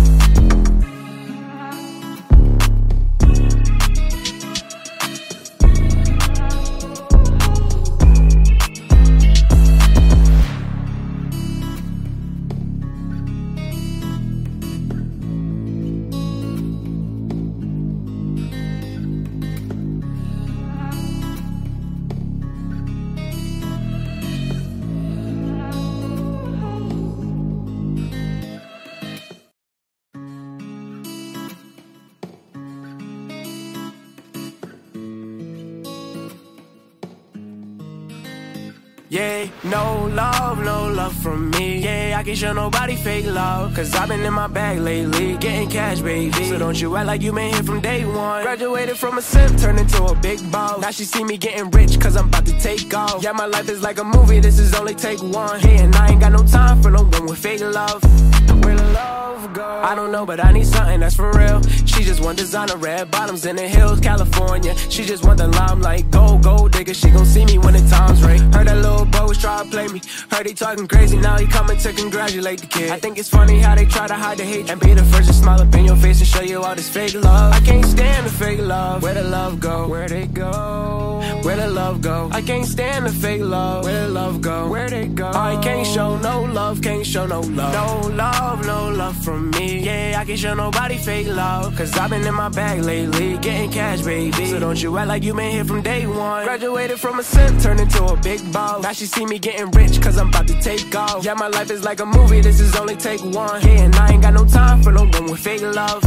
Yeah, no love, no love from me. Yeah, I can show nobody fake love. Cause I've been in my bag lately, getting cash, baby. So don't you act like you been here from day one. Graduated from a simp, turned into a big boss. Now she see me getting rich, cause I'm about to take off. Yeah, my life is like a movie, this is only take one. Yeah, and I ain't got no time for no one with fake love. The love? I don't know, but I need something that's for real. She just want designer red bottoms in the hills, California. She just want the limelight, gold, gold digger. She gon' see me when the time's right. Heard that little bro was try to play me. Heard he talking crazy, now he coming to congratulate the kid. I think it's funny how they try to hide the hate and be the first to smile up in your face and show you all this fake love. I can't stand the fake love. Where the love go? Where they go? Where the love go? I can't stand the fake love. Where the love go? Where they go? I can't show no love, can't show no love. No love, no love from me. Yeah, I can't show nobody fake love. Cause I've been in my bag lately, getting cash, baby. So don't you act like you been here from day one. Graduated from a simp, turned into a big boss. Now she see me getting rich, cause I'm about to take off. Yeah, my life is like a movie, this is only take one. Yeah, and I ain't got no time for no one with fake love.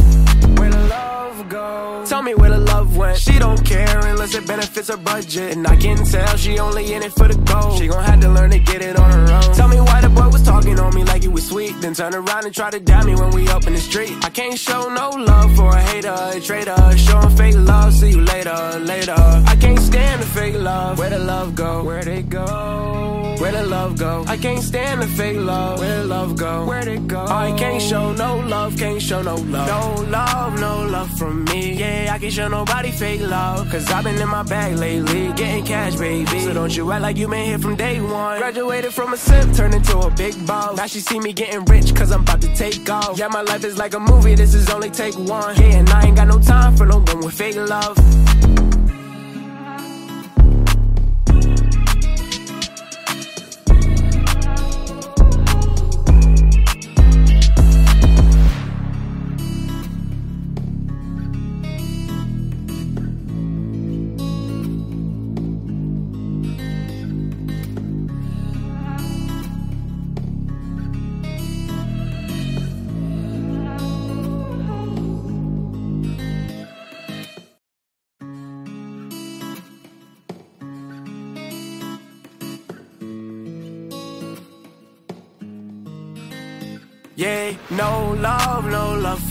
Where the love go? Tell me where the love went. She don't care unless it benefits her budget. And I can tell she only in it for the gold. She gon' have to learn to get it on her own. Tell me why the boy was talking on me like he was sweet. Then turn around and try to damn me when we up in the street. I can't show no love for a hater, a traitor. Showing fake love, see you later, later. I can't stand the fake love. Where the love go? Where they go? Where the love go? I can't stand the fake love. Where the love go? Where they go? I can't show no love, can't show no love. No love, no love from me. Yeah, I can't show nobody fake love. Cause I've been in my bag lately, getting cash, baby. So don't you act like you been here from day one. Graduated from a simp, turned into a big boss. Now she see me getting rich, cause I'm about to take off. Yeah, my life is like a movie, this is only take one. Yeah, and I ain't got no time for no one with fake love.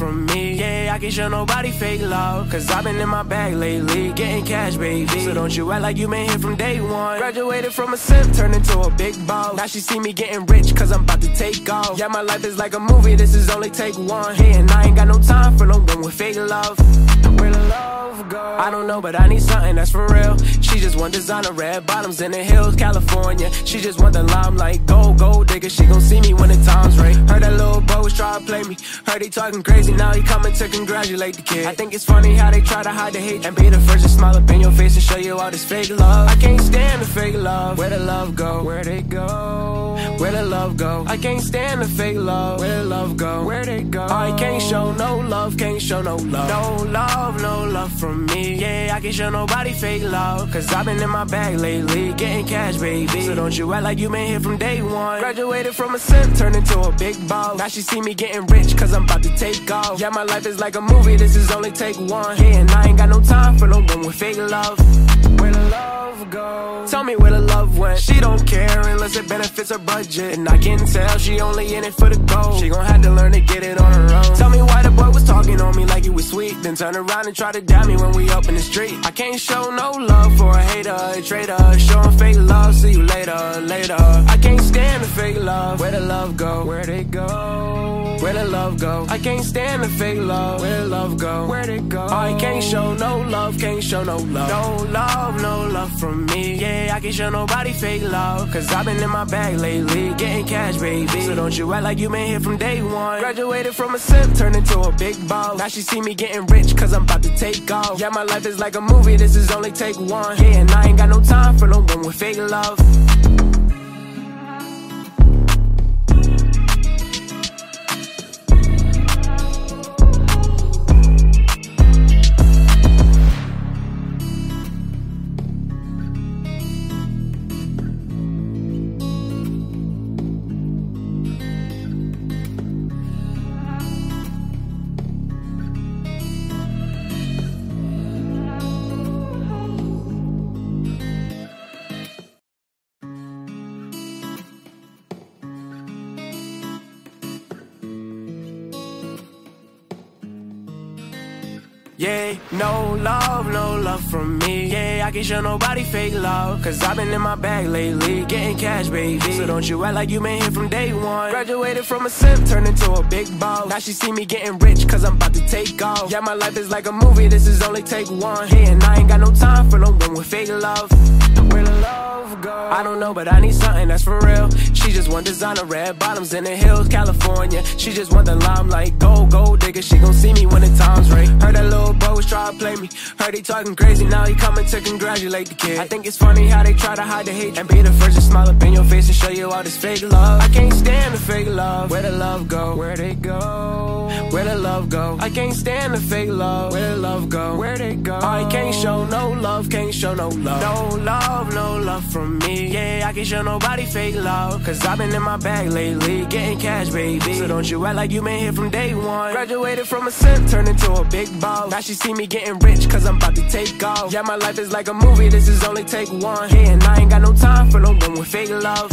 From me. I can show nobody fake love. Cause I've been in my bag lately, getting cash, baby. So don't you act like you been here from day one. Graduated from a simp, turned into a big boss. Now she see me getting rich, cause I'm about to take off. Yeah, my life is like a movie, this is only take one. Yeah, and I ain't got no time for no one with fake love. Where love go? I don't know, but I need something that's for real. She just want designer red bottoms in the hills, California. She just want the limelight, gold, gold digger. She gon' see me when the time's right. Heard that little bro was try to play me. Heard he talking crazy, now he coming to congratulate the kid. I think it's funny how they try to hide the hate and be the first to smile up in your face and show you all this fake love. I can't stand the fake love. Where the love go? Where they go? Where the love go? I can't stand the fake love. Where the love go? Where they go? I can't show no love, can't show no love. No love, no love from me. Yeah, I can't show nobody fake love. Cause I've been in my bag lately, getting cash, baby. So don't you act like you been here from day one. Graduated from a simp, turned into a big ball. Now she see me getting rich, cause I'm about to take off. Yeah, my life is like a movie, this is only take one. Yeah, and I ain't got no time for no one with fake love. Where the love go? Tell me where the love went. She don't care unless it benefits her budget. And I can tell she only in it for the gold. She gon' have to learn to get it on her own. Tell me why the boy was talking on me like he was sweet. Then turn around and try to damn me when we up in the street. I can't show no love for a hater, a traitor. Showing fake love, see you later, later. I can't stand the fake love. Where the love go? Where they go? Where the love go? I can't stand the fake love. Where the love go? Where they go? I can't show no love, can't show no love. No love, no love from me. Yeah, I can't show nobody fake love. Cause I've been in my bag lately, getting cash, baby. So don't you act like you been here from day one. Graduated from a simp, turned into a big boss. Now she see me getting rich, cause I'm about to take off. Yeah, my life is like a movie, this is only take one. Yeah, and I ain't got no time for no one with fake love. Love, no love from me. Yeah, I can't show nobody fake love. Cause I've been in my bag lately, getting cash, baby. So don't you act like you been here from day one. Graduated from a simp, turned into a big boss. Now she see me getting rich, cause I'm about to take off. Yeah, my life is like a movie, this is only take one. Yeah, and I ain't got no time for no one with fake love. Where love go? I don't know, but I need something that's for real. She just want designer red bottoms in the hills, California. She just want the limelight, gold, gold digger. She gon' see me when the time's right. Heard that little bro was try to play me. Heard he talking crazy, now he coming to congratulate the kid. I think it's funny how they try to hide the hate and be the first to smile up in your face and show you all this fake love. I can't stand the fake love. Where the love go? Where they go? Where the love go? I can't stand the fake love. Where the love go? Where they go? I can't show no love, can't show no love. No love, no love from me. Yeah, I can't show nobody fake love. Cause I've been in my bag lately, getting cash, baby. So don't you act like you been here from day one. Graduated from a simp, turned into a big ball. Now she see me getting rich, cause I'm about to take off. Yeah, my life is like a movie, this is only take one. Yeah, and I ain't got no time for no one with fake love.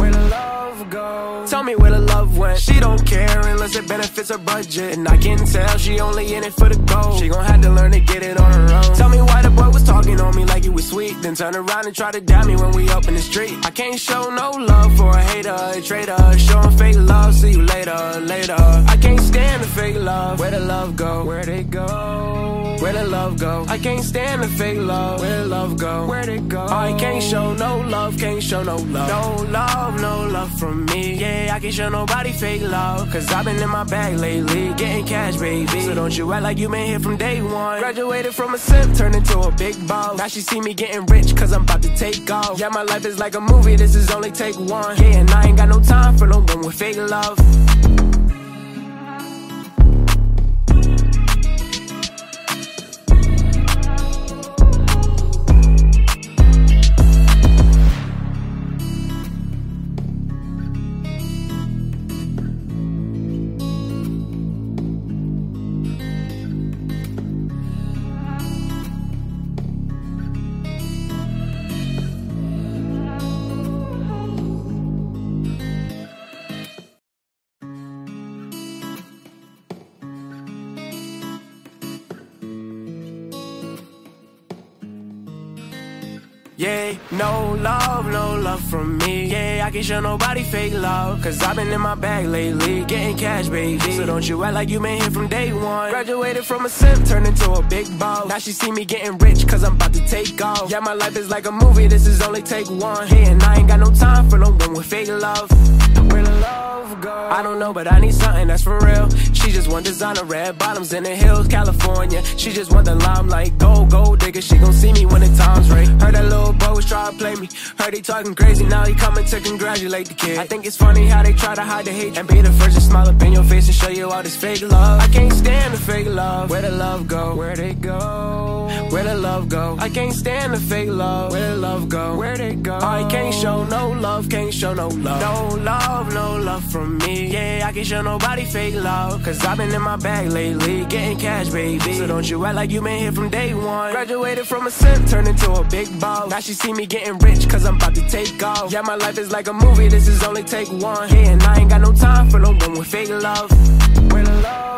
Where the love go? Tell me where the love went. She don't care unless it benefits her budget. And I can tell she only in it for the gold. She gon' have to learn to get it on her own. Tell me why the boy was talking on me like he was sweet. Then turn around and try to doubt me when we up in the street. I can't show no love for a hater, a traitor. Showing fake love, see you later, later. I can't stand the fake love. Where the love go? Where they go? Where the love go? I can't stand the fake love. Where the love go? Where it go? I can't show no love, can't show no love. No love, no love from me. Yeah, I can't show nobody fake love. Cause I've been in my bag lately, getting cash, baby. So don't you act like you been here from day one. Graduated from a simp, turned into a big boss. Now she see me getting rich, cause I'm about to take off. Yeah, my life is like a movie, this is only take one. Yeah, and I ain't got no time for no one with fake love. Yeah, no love, no love from me. Yeah, I can't show nobody fake love. Cause I've been in my bag lately, getting cash, baby. So don't you act like you been here from day one. Graduated from a simp, turned into a big boss. Now she see me getting rich, cause I'm about to take off. Yeah, my life is like a movie, this is only take one. Hey, and I ain't got no time for no one with fake love. I don't know, but I need something that's for real. She just want designer red bottoms in the hills, California. She just want the limelight, gold, gold digger. She gon' see me when the time's right. Heard that little bro was try to play me. Heard he talking crazy, now he coming to congratulate the kid. I think it's funny how they try to hide the hate and be the first to smile up in your face and show you all this fake love. I can't stand the fake love. Where the love go? Where they go? Where the love go? I can't stand the fake love. Where the love go? Where they go? I can't show no love, can't show no love. No love, no love from me. Yeah, I can't show nobody fake love. Cause I've been in my bag lately, getting cash, baby. So don't you act like you been here from day one. Graduated from a simp, turned into a big boss. Now she see me getting rich, cause I'm about to take off. Yeah, my life is like a movie, this is only take one. Yeah, and I ain't got no time for no one with fake love. Love?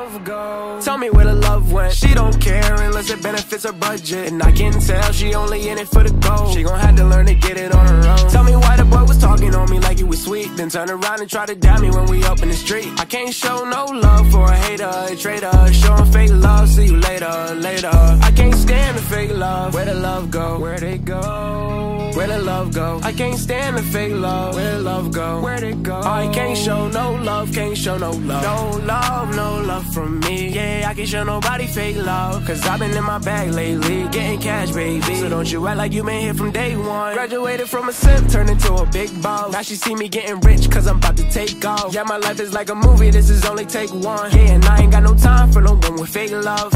Tell me where the love went. She don't care unless it benefits her budget. And I can tell she only in it for the gold. She gon' have to learn to get it on her own. Tell me why the boy was talking on me like he was sweet. Then turn around and try to doubt me when we up in the street. I can't show no love for a hater, a traitor. Showing fake love, see you later, later. I can't stand the fake love. Where the love go? Where they go? Where the love go? I can't stand the fake love. Where the love go? Where they go? I can't show no love, can't show no love. No love, no love from me. Yeah, I can't show nobody fake love. Cause I've been in my bag lately, getting cash, baby. So don't you act like you been here from day one. Graduated from a simp, turned into a big boss. Now she see me getting rich, cause I'm about to take off. Yeah, my life is like a movie, this is only take one. Yeah, and I ain't got no time for no one with fake love.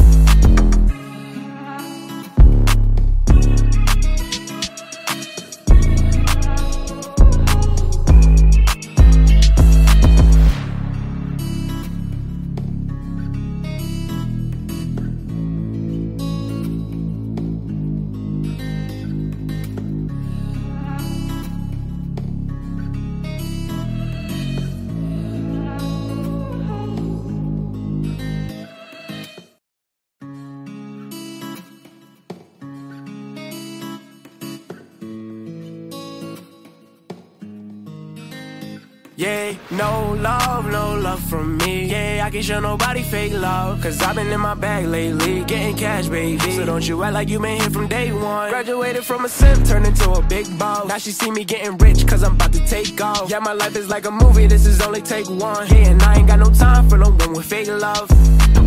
From me. Yeah, I can show nobody fake love. Cause I've been in my bag lately, getting cash, baby. So don't you act like you been here from day one. Graduated from a simp, turned into a big boss. Now she see me getting rich, cause I'm about to take off. Yeah, my life is like a movie, this is only take one. Yeah, and I ain't got no time for no one with fake love. The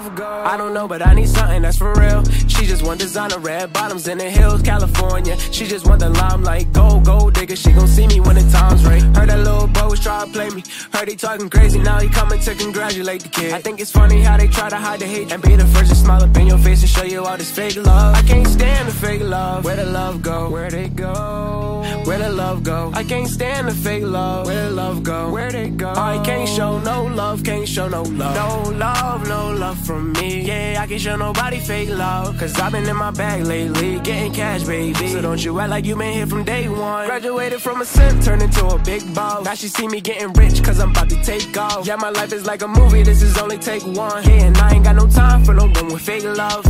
I don't know, but I need something that's for real. She just want designer red bottoms in the hills, California. She just want the limelight, go, go digger. She gon' see me when the time's right. Heard that little bro was try to play me. Heard he talking crazy, now he coming to congratulate the kid. I think it's funny how they try to hide the hate and be the first to smile up in your face and show you all this fake love. I can't stand the fake love. Where the love go? Where they go? Where the love go? I can't stand the fake love. Where the love go? Where they go? I can't show no love, can't show no love. No love, no love from me. Yeah, I can't show nobody fake love. Cause I've been in my bag lately, getting cash, baby. So don't you act like you been here from day one. Graduated from a simp, turned into a big boss. Now she see me getting rich, cause I'm about to take off. Yeah, my life is like a movie, this is only take one. Yeah, and I ain't got no time for no one with fake love.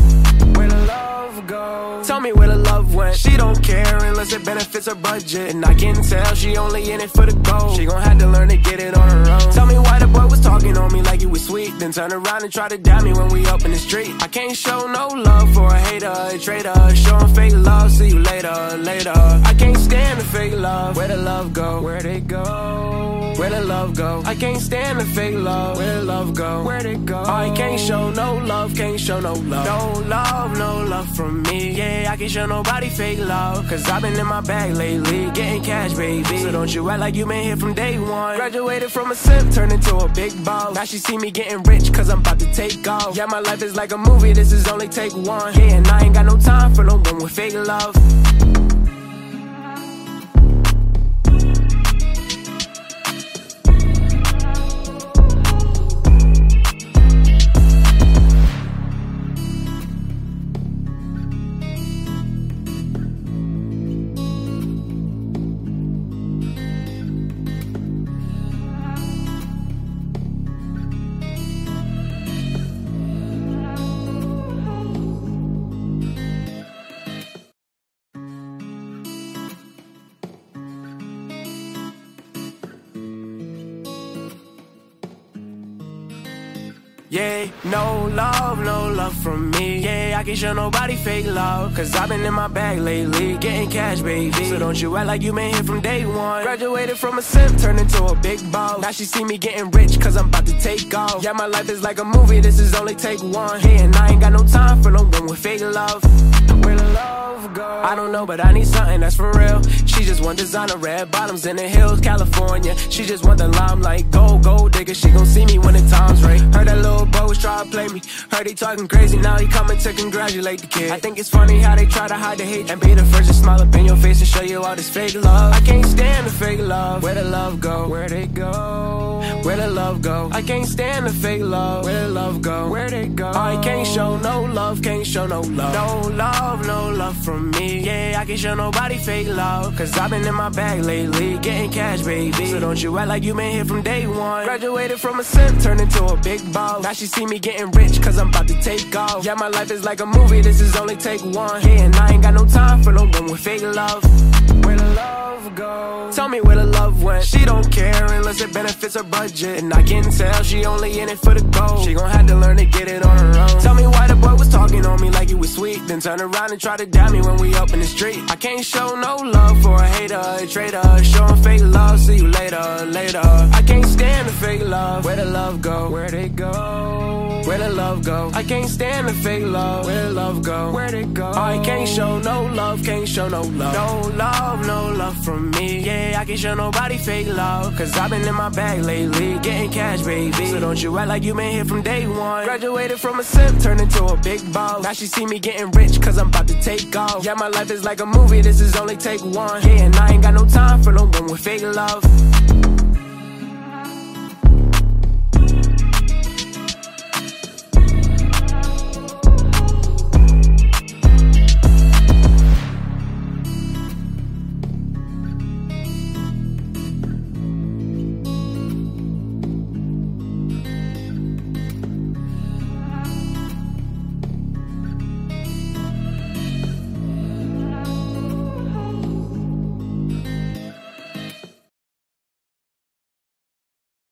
Where the love go? Tell me where the love went. She don't care unless it benefits her budget. And I can tell she only in it for the gold. She gon' have to learn to get it on her own. Tell me why the boy was talking on me like he was sweet. Then turn around and try to damn me when we up in the street. I can't show no love for a hater, a traitor. Showing fake love, see you later, later. I can't stand the fake love. Where the love go? Where they go? Where the love go? I can't stand the fake love. Where the love go? Where they go? I can't show no love, can't show no love. No love, no love from me. Yeah, I can't show nobody fake love. Cause I've been in my bag lately, getting cash, baby. So don't you act like you been here from day one. Graduated from a simp, turned into a big boss. Now she see me getting rich, cause I'm about to take off. Yeah, my life is like a movie, this is only take one. Yeah, and I ain't got no time for no one with fake love. Yeah, no love, no love from me. I can't show nobody fake love. Cause I've been in my bag lately, getting cash, baby. So don't you act like you been here from day one. Graduated from a simp, turned into a big boss. Now she see me getting rich, cause I'm about to take off. Yeah, my life is like a movie, this is only take one. Yeah, and I ain't got no time for no one with fake love. Where the love go? I don't know, but I need something that's for real. She just want designer red bottoms in the hills, California. She just want the limelight, go, go digger. She gon' see me when the time's right. Heard that little bro was try to play me. Heard he talking crazy, now he coming to congratulate the kid. I think it's funny how they try to hide the hate and be the first to smile up in your face and show you all this fake love. I can't stand the fake love. Where the love go? Where they go? Where the love go? I can't stand the fake love. Where the love go? Where they go? I can't show no love, can't show no love. No love, no love from me. Yeah, I can't show nobody fake love. Cause I've been in my bag lately, getting cash, baby. So don't you act like you been here from day one. Graduated from a simp, turned into a big boss. Now she see me getting rich, cause I'm about to take off. Yeah, my life is like a movie, this is only take one. Yeah, and I ain't got no time for no one with fake love. Where the love go? Tell me where the love went. She don't care unless it benefits her budget. And I can tell she only in it for the gold. She gon' have to learn to get it on her own. Tell me why the boy was talking on me like he was sweet. Then turn around and try to damn me when we up in the street. I can't show no love for a hater, a traitor. Showing fake love, see you later, later. I can't stand the fake love. Where the love go? Where they go? Where the love go? I can't stand the fake love. Where the love go? Where they go? I can't show no love, can't show no love. No love, no love from me. Yeah, I can't show nobody fake love. Cause I've been in my bag lately, getting cash, baby. So don't you act like you been here from day one. Graduated from a simp, turned into a big boss. Now she see me getting rich, cause I'm about to take off. Yeah, my life is like a movie, this is only take one. Yeah, and I ain't got no time for no one with fake love.